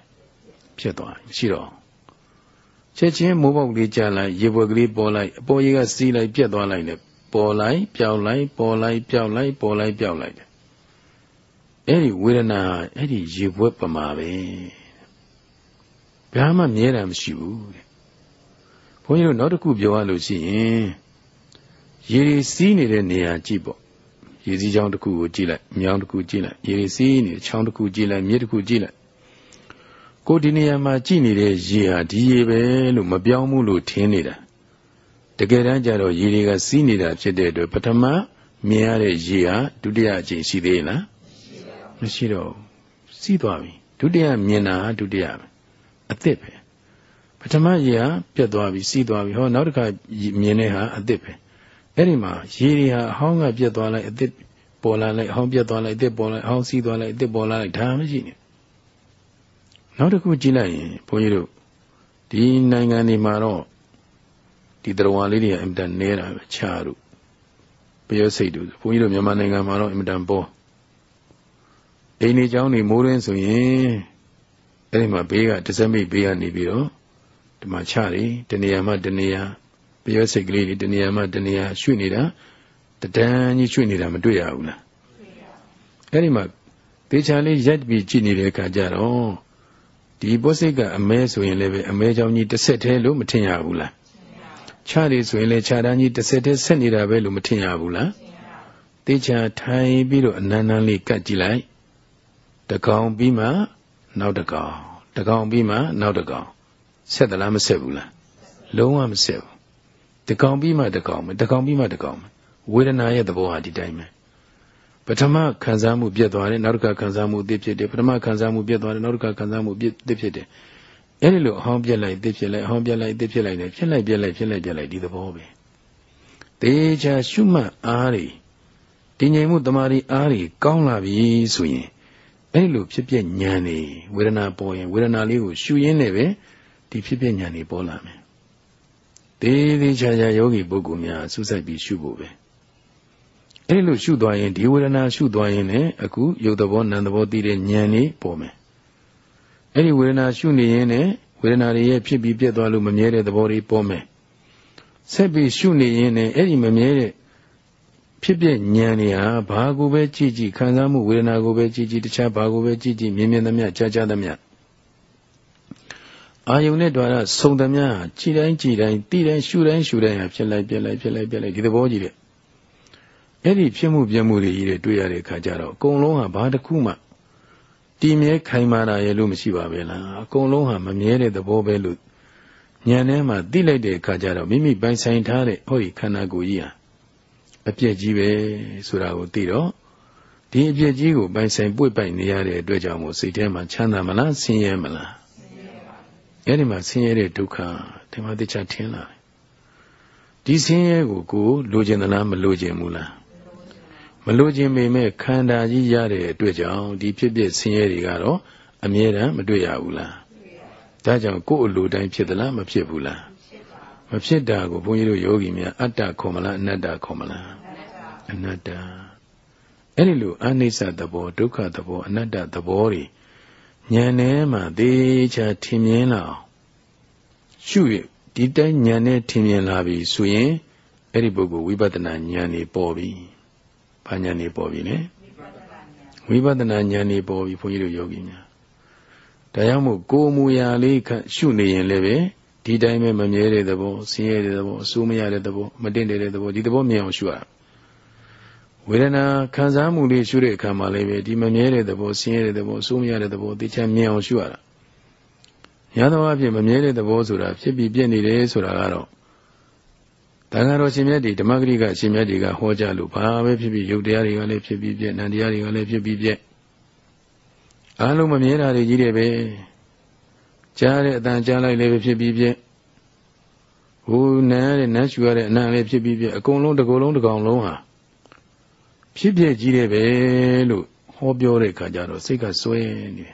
ဖြစ်သွားရှိတော့ချက်ချင်းမိုးပေါက်ကလေးကျလိုက်ရေပွက်ကလေးပေါ်လိုက်အပေါ်ရေကစီးလိုက်ပြတ်သွားလိုက်နဲ့ ပေါ်လိုက်ပြောင်းလိုက်ပေါ်လိုက်ပြောင်းလိုက်ပေါ်လိုက်ပြောင်းလိုက်တယ်အဲ့ဒီဝေဒနာအဲ့ဒီရေပွဲပမာပဲဘာမှမြဲတာမရှိဘူးတဲ့ဘုန်းကြီးတို့နောက်တစ်ခုပြောရလို့ရှိရင်ရေစီးနေတဲ့နေရာကြည့်ပေါ့ရေစီးချောင်းတစ်ခုကိုကြည့်လိုက်မြောင်းတစ်ခုကြည့်လိုက်ရေစီးနေတဲ့ချောင်းတစ်ခုကြည့်လိုက်မြစ်တစ်ခုကြည့်လိုက်ကိုဒီနေရာမှာကြည့်နေတဲ့ရေဟာဒီရေပဲလို့မပြောင်းဘူးလို့ထင်နေတာ တကယ်တမ်းကျတော့ရေတွေကစီးနေတာဖြစ်တဲ့အတွက်ပထမမြင်ရတဲ့ရေဟာဒုတိယအကြိမ်ရှိသေးလားမရှိတော့စီးသွားပြီဒုတိယမြင်တာဒုတိယပဲအသစ်ပဲပထမရေဟာပြတ်သွားပြီစီးသွားပြီဟောနောက်တစ်ခါမြင်တဲ့ဟာအသစ်ပဲအဲ့ဒီမှာရေတွေဟာအဟောင်းကပြတ်သွားလိုက်အသစ်ပေါ်လာလိုက်အဟောင်းပြတ်သွားလိုက်အသစ်ပေါ်လိုက်အဟောင်းစီးသွားလိုက်အသစ်ပေါ်လာလိုက်ဒါမှရှိနေနောက်တစ်ခုကြည့်လိုက်ရင်ဘုန်းကြီးတို့ဒီနိုင်ငံတွေမှာတော့ ဒီတော်ဝါလေးတွေကအင်တန်နေတာပဲချားတို့ပျောစိတ်တို့ဘုန်းကြီးတို့မြန်မာနိုင်ငံမှာတော့အင်တန်ပေါ်အိမ်နေเจ้าနေမိုးရင်းဆိုရင်အဲ့ဒီမှာဘေးကတစမိတ်ဘေးကနေပြီးတော့ဒီမှာချတယ်တနေရာမှတနေရာပြောစိတ်ကလေးတွေတနေရာမှတနေရာရွှေ့နေတာတဒန်းကြီးရွှေ့နေတာမတွေ့ရဘူးလားအဲ့ဒီမှာတေချာလေးရက်ပြီးကြည့်နေတဲ့အခါကျတော့ဒီဘောစိတ်ကအမဲဆိုရင်လည်းပဲအမဲเจ้าကြီးတစ်ဆက်တည်းလို့မထင်ရဘူးလား ချတယ်ဆိုရင်လည်းခြာတန်းကြီးတစ်ဆက်တည်းဆက်နေတာပဲလို့မထင်ရဘူးလားတေချာထိုင်ပြီးတော့အနန္တလေးကတ်ကြည့်လိုက်တကောင်ပြီးမှနောက်တကောင်တကောင်ပြီးမှနောက်တကောင်ဆက်သလားမဆက်ဘူးလားလုံးဝမဆက်ဘူးတကောင်ပြီးမှတကောင်ပဲတကောင်ပြီးမှတကောင်ပဲဝေဒနာရဲ့သဘောဟာဒီတိုင်းပဲပထမခံစားမှုပြတ်သွားတယ်နောက်တစ်ခါခံစားမှုအသစ်ဖြစ်တယ်ပထမခံစားမှုပြတ်သွားတယ်နောက်တစ်ခါခံစားမှုပြတ်အသစ်ဖြစ်တယ် အဲ့ဒီလိုအဟောင်းပြက်လိုက်အသစ်ဖြစ်လိုက်အဟောင်းပြက်လိုက်အသစ်ဖြစ်လိုက်တယ်ဖြစ်လိုက်ပြက်လိုက်ဖြစ်လိုက်ပြက်လိုက်ဒီသဘောပဲတေချာရှုမှတ်အားတွေတည်ငြိမ်မှုတမာရီအားတွေကောင်းလာပြီဆိုရင်အဲ့လိုဖြစ်ပြဉာဏ်နေဝေဒနာပေါ်ရင်ဝေဒနာလေးကိုရှုရင်းနဲ့ပဲဒီဖြစ်ပြဉာဏ်နေပေါ်လာမယ်သေးသေးချာချာယောဂီပုဂ္ဂိုလ်များဆုစိုက်ပြီးရှုဖို့ပဲအဲ့လိုရှုသွားရင်ဒီဝေဒနာရှုသွားရင်လည်းအခုယုတ်သဘောနံသဘောသိတဲ့ဉာဏ်လေးပေါ်မယ် အဲ့ဒီဝေဒနာရှုနေရင်လည်းဝေဒနာတွေရဲ့ဖြစ်ပြီးပြတ်သွားလို့မမြဲတဲ့သဘောတွေပေါ်မယ်ဆက်ပြီးရှုနေရင်လည်းအဲ့ဒီမမြဲတဲ့ဖြစ်ပြဉာဏ်တွေဟာဘာကိုပဲကြည့်ကြည့်ခံစားမှုဝေဒနာကိုပဲကြည့်ကြည့်တခြားဘာကိုပဲကြည့်ကြည့်မြင်မြင်သမျှကြားကြားသမျှအာယုန်နဲ့တွာရဆုံသမျှကြည်တိုင်းကြည်တိုင်းတိတိုင်းရှုတိုင်းရှုတိုင်းဟာဖြစ်လိုက်ပြက်လိုက်ဖြစ်လိုက်ပြက်လိုက်ဒီသဘောကြီးတဲ့အဲ့ဒီဖြစ်မှုပြမှုတွေကြီးတွေတွေ့ရတဲ့အခါကျတော့အကုန်လုံးဟာဘာတစ်ခုမှ တည်မြဲခိုင်မာတာရဲ့လို့မရှိပါပဲလားအကုန်လုံးဟာမမြဲတဲ့သဘောပဲလို့ဉာဏ်ထဲမှာသိလိုက်တဲ့အခါကျတော့မိမိပိုင်ဆိုင်ထားတဲ့ဟောဒီခန္ဓာကိုယ်ကြီးဟာအပြည့်ကြီးပဲဆိုတာကိုသိတော့ဒီအပြည့်ကြီးကိုပိုင်ဆိုင်ပွေ့ပိုက်နေရတဲ့အတွက်ကြောင့်မို့စိတ်ထဲမှာချမ်းသာမလားဆင်းရဲမလားအဲ့ဒီမှာဆင်းရဲတဲ့ဒုက္ခဒီမှာတခြားထင်လာတယ်ဒီဆင်းရဲကိုကိုလိုချင်သလားမလိုချင်ဘူးလား မလိုချင်ပေမဲ့ခန္ဓာကြီးရတဲ့အတွက်ကြောင့်ဒီဖြစ်ဖြစ်ဆင်းရဲတွေကတော့အမြဲတမ်းမတွေ့ရဘူးလားဒါကြောင့်ကိုယ်အလိုတိုင်းဖြစ်သလားမဖြစ်ဘူးလားမဖြစ်တာကိုဘုန်းကြီးတို့ယောဂီများအတ္တခေါ်မလားအနတ္တခေါ်မလားအနတ္တအဲ့ဒီလိုအနိစ္စသဘောဒုက္ခသဘောအနတ္တသဘောတွေဉာဏ်ထဲမှာသေချာထင်မြင်လာအောင်ရှုရဒီတိုင်းဉာဏ်နဲ့ထင်မြင်လာပြီဆိုရင်အဲ့ဒီပုဂ္ဂိုလ်ဝိပဿနာဉာဏ်နေပေါ်ပြီ။ ဘာဉာဏ်နေပေါ်ပြီလဲ။ဝိပဿနာဉာဏ်နေပေါ်ပြီဘုန်းကြီးတို့ယောဂီများ။ဒါကြောင့်မို့ကိုယ်မူရာလေးခန့်ရှုနေရင်လည်းပဲဒီတိုင်းပဲမမြဲတဲ့သဘောဆင်းရဲတဲ့သဘောအဆိုးမရတဲ့သဘောမတင်တဲ့သဘောဒီသဘောမြင်အောင်ရှုရဝေဒနာခံစားမှုလေးရှုတဲ့အခါမှာလည်းပဲဒီမမြဲတဲ့သဘောဆင်းရဲတဲ့သဘောအဆိုးမရတဲ့သဘောသိချင်မြင်အောင်ရှုရတာရသောအဖြစ်မမြဲတဲ့သဘောဆိုတာဖြစ်ပြီးပြည့်နေတယ်ဆိုတာကတော့ တန်ဃာတော်ရှင်မြတ်ဒီဓမ္မဂရိကရှင်မြတ်တွေကဟောကြားလို့ဘာပဲဖြစ်ဖြစ်ယုတ်တရားတွေကလည်းဖြစ်ပြီးပြည့်နံတရားတွေကလည်းဖြစ်ပြီးပြည့်အားလုံးမမြဲတာတွေကြီးတယ်ပဲကြားတဲ့အတန်ကြားလိုက်လည်းဖြစ်ပြီးပြည့်ဟိုနန်းရတဲ့နန်းရှူရတဲ့အနံလည်းဖြစ်ပြီးပြည့်အကုန်လုံးတစ်ကိုယ်လုံးတစ်ကောင်လုံးဟာဖြစ်ပြကြီးတယ်ပဲလို့ဟောပြောတဲ့အခါကျတော့စိတ်ကစွဲနေတယ်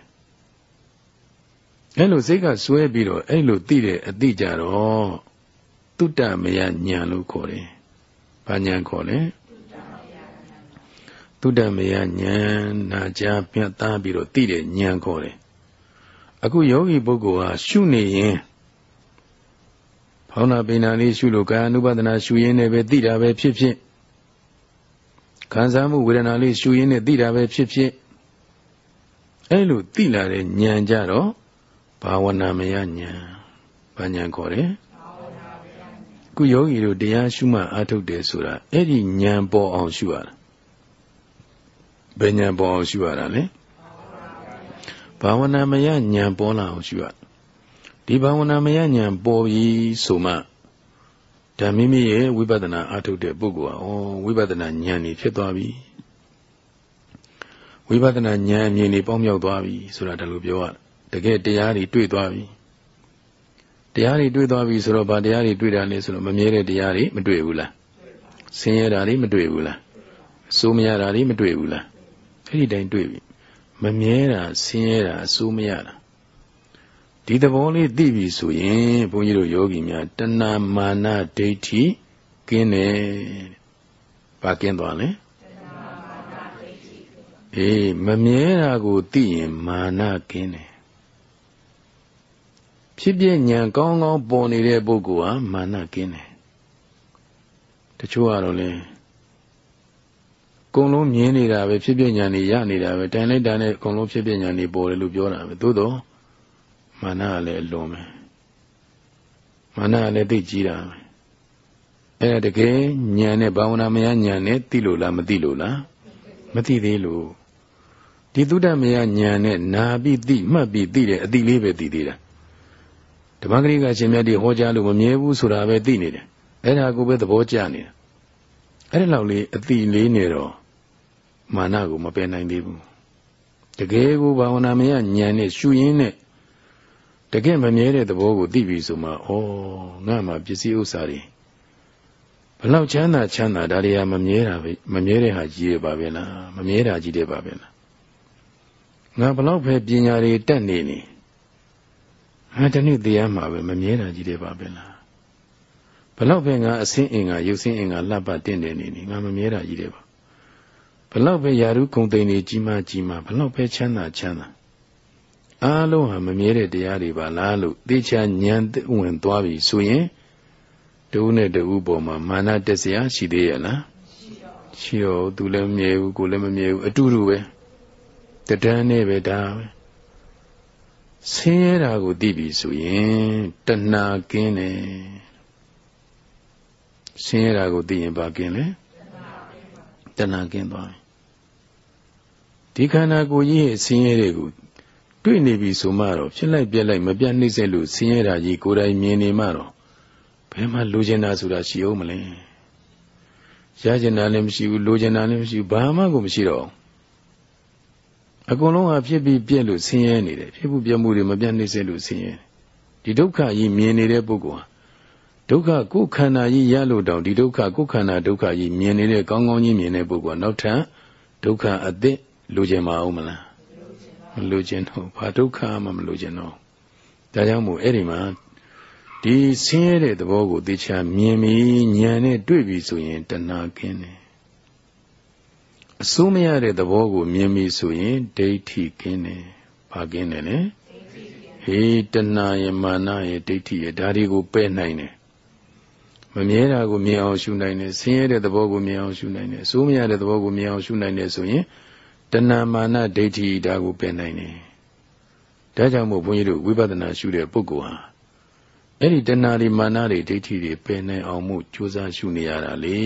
အဲ့လိုစိတ်ကစွဲပြီးတော့အဲ့လိုသိတဲ့အသိကြတော့ တုတ္တမယဉာဏ်လို့ခေါ်တယ်။ဘာဉာဏ်ခေါ်လဲ။တုတ္တမယဉာဏ်နာကြားပြတ်သားပြီးတော့သိတဲ့ဉာဏ်ခေါ်တယ်။အခုယောဂီပုဂ္ဂိုလ်ဟာရှုနေရင်ဖောင်းနာပိဏာလေးရှုလို့ကာယ ानु ပဒနာရှုရင်းနဲ့ပဲသိတာပဲဖြစ်ဖြစ်ခံစားမှုဝေဒနာလေးရှုရင်းနဲ့သိတာပဲဖြစ်ဖြစ်အဲ့လိုသိလာတဲ့ဉာဏ်ကြတော့ဘာဝနာမယဉာဏ်ဘာဉာဏ်ခေါ်တယ် ခုယောဂီတို့တရားရှုမှအားထုတ်တယ်ဆိုတာအဲ့ဒီဉာဏ်ပေါ်အောင်ရှုရတာဘယ်ဉာဏ်ပေါ်အောင်ရှုရတာလဲဘာဝနာမယဉာဏ်ပေါ်လာအောင်ရှုရဒီဘာဝနာမယဉာဏ်ပေါ်ပြီးဆိုမှဒါမိမိရဲ့ဝိပဿနာအားထုတ်တဲ့ပုဂ္ဂိုလ်ဟာဩဝိပဿနာဉာဏ်นี่ဖြစ်သွားပြီဝိပဿနာဉာဏ်အမြင်นี่ပေါင်းမြောက်သွားပြီဆိုတာဒါလိုပြောရတကယ်တရားတွေတွေ့သွားပြီ တရားတွေတွေ့သွားပြီဆိုတော့ဗာတရားတွေတွေ့တာလေဆိုတော့မမြဲတဲ့တရားတွေမတွေ့ဘူးလားဆင်းရဲတာတွေမတွေ့ဘူးလားအဆိုးမရတာတွေမတွေ့ဘူးလားအဲ့ဒီတိုင်းတွေ့ပြီမမြဲတာဆင်းရဲတာအဆိုးမရတာဒီသဘောလေးသိပြီဆိုရင်ဘုန်းကြီးတို့ယောဂီများတဏမာနဒိဋ္ဌိကင်းတယ်ဘာကင်းသွားလဲအေးမမြဲတာကိုသိရင်မာနကင်းတယ် ဖြစ်ပြဉဏ်ကောင်းကောင်းပေါ်နေတဲ့ပုဂ္ဂိုလ်ဟာမာနကင်းတယ်တချို့ကတော့လေကုံလုံးမြင်နေတာပဲဖြစ်ပြဉဏ်တွေရနေတာပဲတိုင်လိုက်တာနဲ့ကုံလုံးဖြစ်ပြဉဏ်တွေပေါ်တယ်လို့ပြောတာပဲသို့တော့မာနကလည်းအလွန်ပဲမာနကလည်းသိကြည့်တာပဲအဲ့ဒါတကယ်ဉာဏ်နဲ့ဘာဝနာမယဉာဏ်နဲ့သိလို့လားမသိလို့လားမသိသေးလို့ဒီသုဒ္ဓမယဉာဏ်နဲ့နာပြီးသိမှတ်ပြီးသိတယ်အတိလေးပဲသိသေးတာ ဓမ္မဂရိကရှင်မြတ်တွေဟောကြားလို့မမြဲဘူးဆိုတာပဲသိနေတယ်အဲ့ဒါကိုပဲသဘောကျနေတာအဲ့ဒါလောက်လေးအတိလေးနေတော့မာနကိုမပယ်နိုင်သေးဘူးတကယ်ကိုဘာဝနာမယဉာဏ်နဲ့ရှုရင်းနဲ့တကယ်မမြဲတဲ့သဘောကိုသိပြီဆိုမှဩငါမှပစ္စည်းဥစ္စာတွေဘလောက်ချမ်းသာချမ်းသာဒါတွေကမမြဲတာပဲမမြဲတဲ့ဟာကြီးရပါပဲလားမမြဲတာကြီးတယ်ပါပဲလားငါဘလောက်ပဲပညာတွေတက်နေနေ ဟာတနေ့တရားမှာပဲမမြဲတာကြီးတွေပါပဲလားဘလောက်ပဲငါအစင်းအင်ကရုပ်စင်းအင်ကလှပတင့်တယ်နေနေငါမမြဲတာကြီးတွေပါဘလောက်ပဲယာရုကုံသိမ့်တွေကြီးမားကြီးမားဘလောက်ပဲချမ်းသာချမ်းသာအားလုံးဟာမမြဲတဲ့တရားတွေပါလားလို့သိချာဉာဏ်ဝင်သွားပြီဆိုရင်တဦးနဲ့တဦးပေါ်မှာမာနတက်စရာရှိသေးရဲ့လားရှိရောသူလည်းမမြဲဘူးကိုလည်းမမြဲဘူးအတူတူပဲတဒန်းနဲ့ပဲဒါပဲ ဆင်းရဲတာကိုသိပြီဆိုရင်တဏှာကင်းတယ်ဆင်းရဲတာကိုသိရင်ဘာကင်းလဲတဏှာကင်းသွားပြီဒီခန္ဓာကိုယ်ကြီးရဲ့ဆင်းရဲတွေကိုတွေ့နေပြီဆိုမှတော့ဖြစ်လိုက်ပြက်လိုက်မပြတ်နှိမ့်ဆက်လို့ဆင်းရဲတာကြီးကိုယ်တိုင်မြင်နေမှတော့ဘယ်မှလိုချင်တာဆိုတာရှိအောင်မလဲရချင်တာလည်းမရှိဘူးလိုချင်တာလည်းမရှိဘူးဘာမှကိုမရှိတော့ အကုန်လုံးဟာဖြစ်ပြီးပြက်လို့ဆင်းရဲနေတယ်ဖြစ်မှုပြက်မှုတွေမပြတ်နှိမ့်ဆက်လို့ဆင်းရဲဒီဒုက္ခကြီးမြင်နေတဲ့ပုဂ္ဂိုလ်ဟာဒုက္ခကိုယ်ခန္ဓာကြီးရလို့တောင်ဒီဒုက္ခကိုယ်ခန္ဓာဒုက္ခကြီးမြင်နေတဲ့ကောင်းကောင်းကြီးမြင်တဲ့ပုဂ္ဂိုလ်နောက်ထပ်ဒုက္ခအသစ်လိုချင်မအောင်မလားမလိုချင်တော့ဘာဒုက္ခမှမလိုချင်တော့ဒါကြောင့်မို့အဲ့ဒီမှာဒီဆင်းရဲတဲ့သဘောကိုသိချာမြင်ပြီးဉာဏ်နဲ့တွေ့ပြီဆိုရင်တဏှာကင်းတယ် အစိုးမရတဲ့သဘောကိုမြင်ပြီဆိုရင်ဒိဋ္ဌိကင်းတယ်ဘာကင်းတယ်လဲဟေးတဏှာယမာနယဒိဋ္ဌိယဒါတွေကိုပယ်နိုင်တယ်မမြဲတာကိုမြင်အောင်ရှုနိုင်တယ်ဆင်းရဲတဲ့သဘောကိုမြင်အောင်ရှုနိုင်တယ်စိုးမရတဲ့သဘောကိုမြင်အောင်ရှုနိုင်တယ်ဆိုရင်တဏှာမာနဒိဋ္ဌိဒါကိုပယ်နိုင်တယ်ဒါကြောင့်မို့ဘုန်းကြီးတို့ဝိပဿနာရှုတဲ့ပုဂ္ဂိုလ်ဟာအဲ့ဒီတဏှာတွေမာနတွေဒိဋ္ဌိတွေပယ်နိုင်အောင်မှုကြိုးစားရှုနေရတာလေ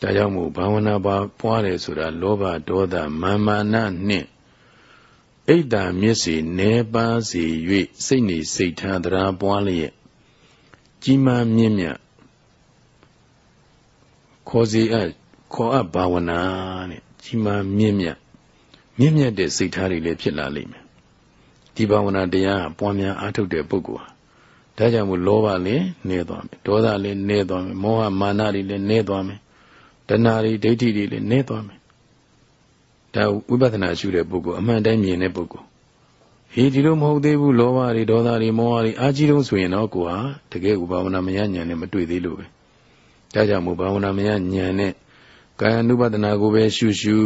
ဒါကြောင့်မို့ဘာဝနာပါပွားတယ်ဆိုတာလောဘဒေါသမာမာနနှင့်အိတ်တာမျက်စီနေပါစီ၍စိတ်နေစိတ်ထားတရားပွားလျက်ကြီးမားမြင့်မြတ်ခေါ်စီအပ်ခေါ်အပ်ဘာဝနာတဲ့ကြီးမားမြင့်မြတ်မြင့်မြတ်တဲ့စိတ်ထားတွေလည်းဖြစ်လာလိမ့်မယ်ဒီဘာဝနာတရားပွားများအားထုတ်တဲ့ပုဂ္ဂိုလ်ဟာဒါကြောင့်မို့လောဘလည်းနည်းသွားမယ်ဒေါသလည်းနည်းသွားမယ်မောဟမာနတွေလည်းနည်းသွားမယ် တဏှာတွေဒိဋ္ဌိတွေလည်းနည်းသွားမယ်ဒါဝိပဿနာရှုတဲ့ပုဂ္ဂိုလ်အမှန်တိုင်းမြင်တဲ့ပုဂ္ဂိုလ်ဟေးဒီလိုမဟုတ်သေးဘူးလောဘတွေဒေါသတွေမောဟတွေအာကြီးတုံးဆိုရင်တော့ကိုဟာတကယ်ကိုဘာဝနာမယဉာဏ်နဲ့မတွေ့သေးလို့ပဲဒါကြောင့်မို့ဘာဝနာမယဉာဏ်နဲ့ကာယ ानु ပဒနာကိုပဲရှုရှု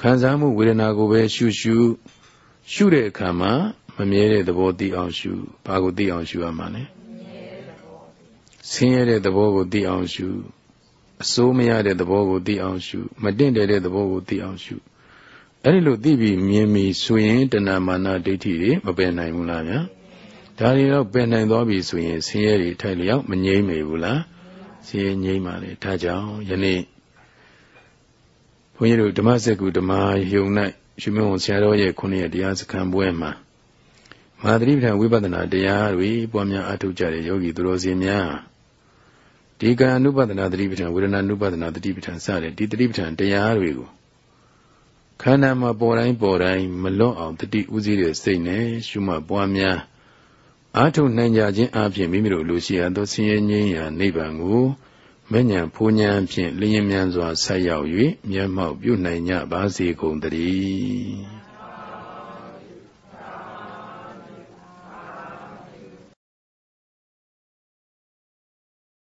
ခံစားမှုဝေဒနာကိုပဲရှုရှုရှုတဲ့အခါမှာမမြဲတဲ့သဘောသိအောင်ရှုဘာကိုသိအောင်ရှုရမှာလဲဆင်းရဲတဲ့သဘောကိုသိအောင်ရှု အစိုးမရတဲ့သဘောကိုသိအောင်ရှုမတင့်တယ်တဲ့သဘောကိုသိအောင်ရှုအဲ့ဒီလိုသိပြီးမြင်ပြီးဆိုရင်တဏမာနာဒိဋ္ဌိတွေမပယ်နိုင်ဘူးလားဗျာဒါတွေတော့ပယ်နိုင်သွားပြီဆိုရင်ဆင်းရဲတွေထိုက်လျောက်မငြိမ့်မေဘူးလားဆင်းရဲငြိမ့်ပါလေဒါကြောင့်ယနေ့ဘုန်းကြီးတို့ဓမ္မစကုဓမ္မယုံ၌ရှင်မုံဆရာတော်ရဲ့ခုနှစ်ရတရားစခန်းပွဲမှာမာသတိပဋ္ဌာန်ဝိပဿနာတရားတွေပွားများအထောက်ကြတဲ့ယောဂီသူတော်စင်များ ဒီကံ ानु ပဒနာသတိပဋ္ဌာန်ဝေဒနာ ानु ပဒနာသတိပဋ္ဌာန်စတဲ့ဒီသတိပဋ္ဌာန်တရားတွေကိုခန္ဓာမှာပေါ်တိုင်းပေါ်တိုင်းမလွတ်အောင်တတိဥစည်းတဲ့စိတ်နဲ့ရှုမှတ်ပွားများအာထုနိုင်ကြခြင်းအပြင်မိမိတို့လူရှိရသောဆင်းရဲငြိမ်းရာနိဗ္ဗာန်ကိုမဉ္ဇဉ်ဖူးဉဏ်ဖြင့်လျင်မြန်စွာဆက်ရောက်၍မျက်မှောက်ပြုနိုင်ကြပါစေကုန်သတည်း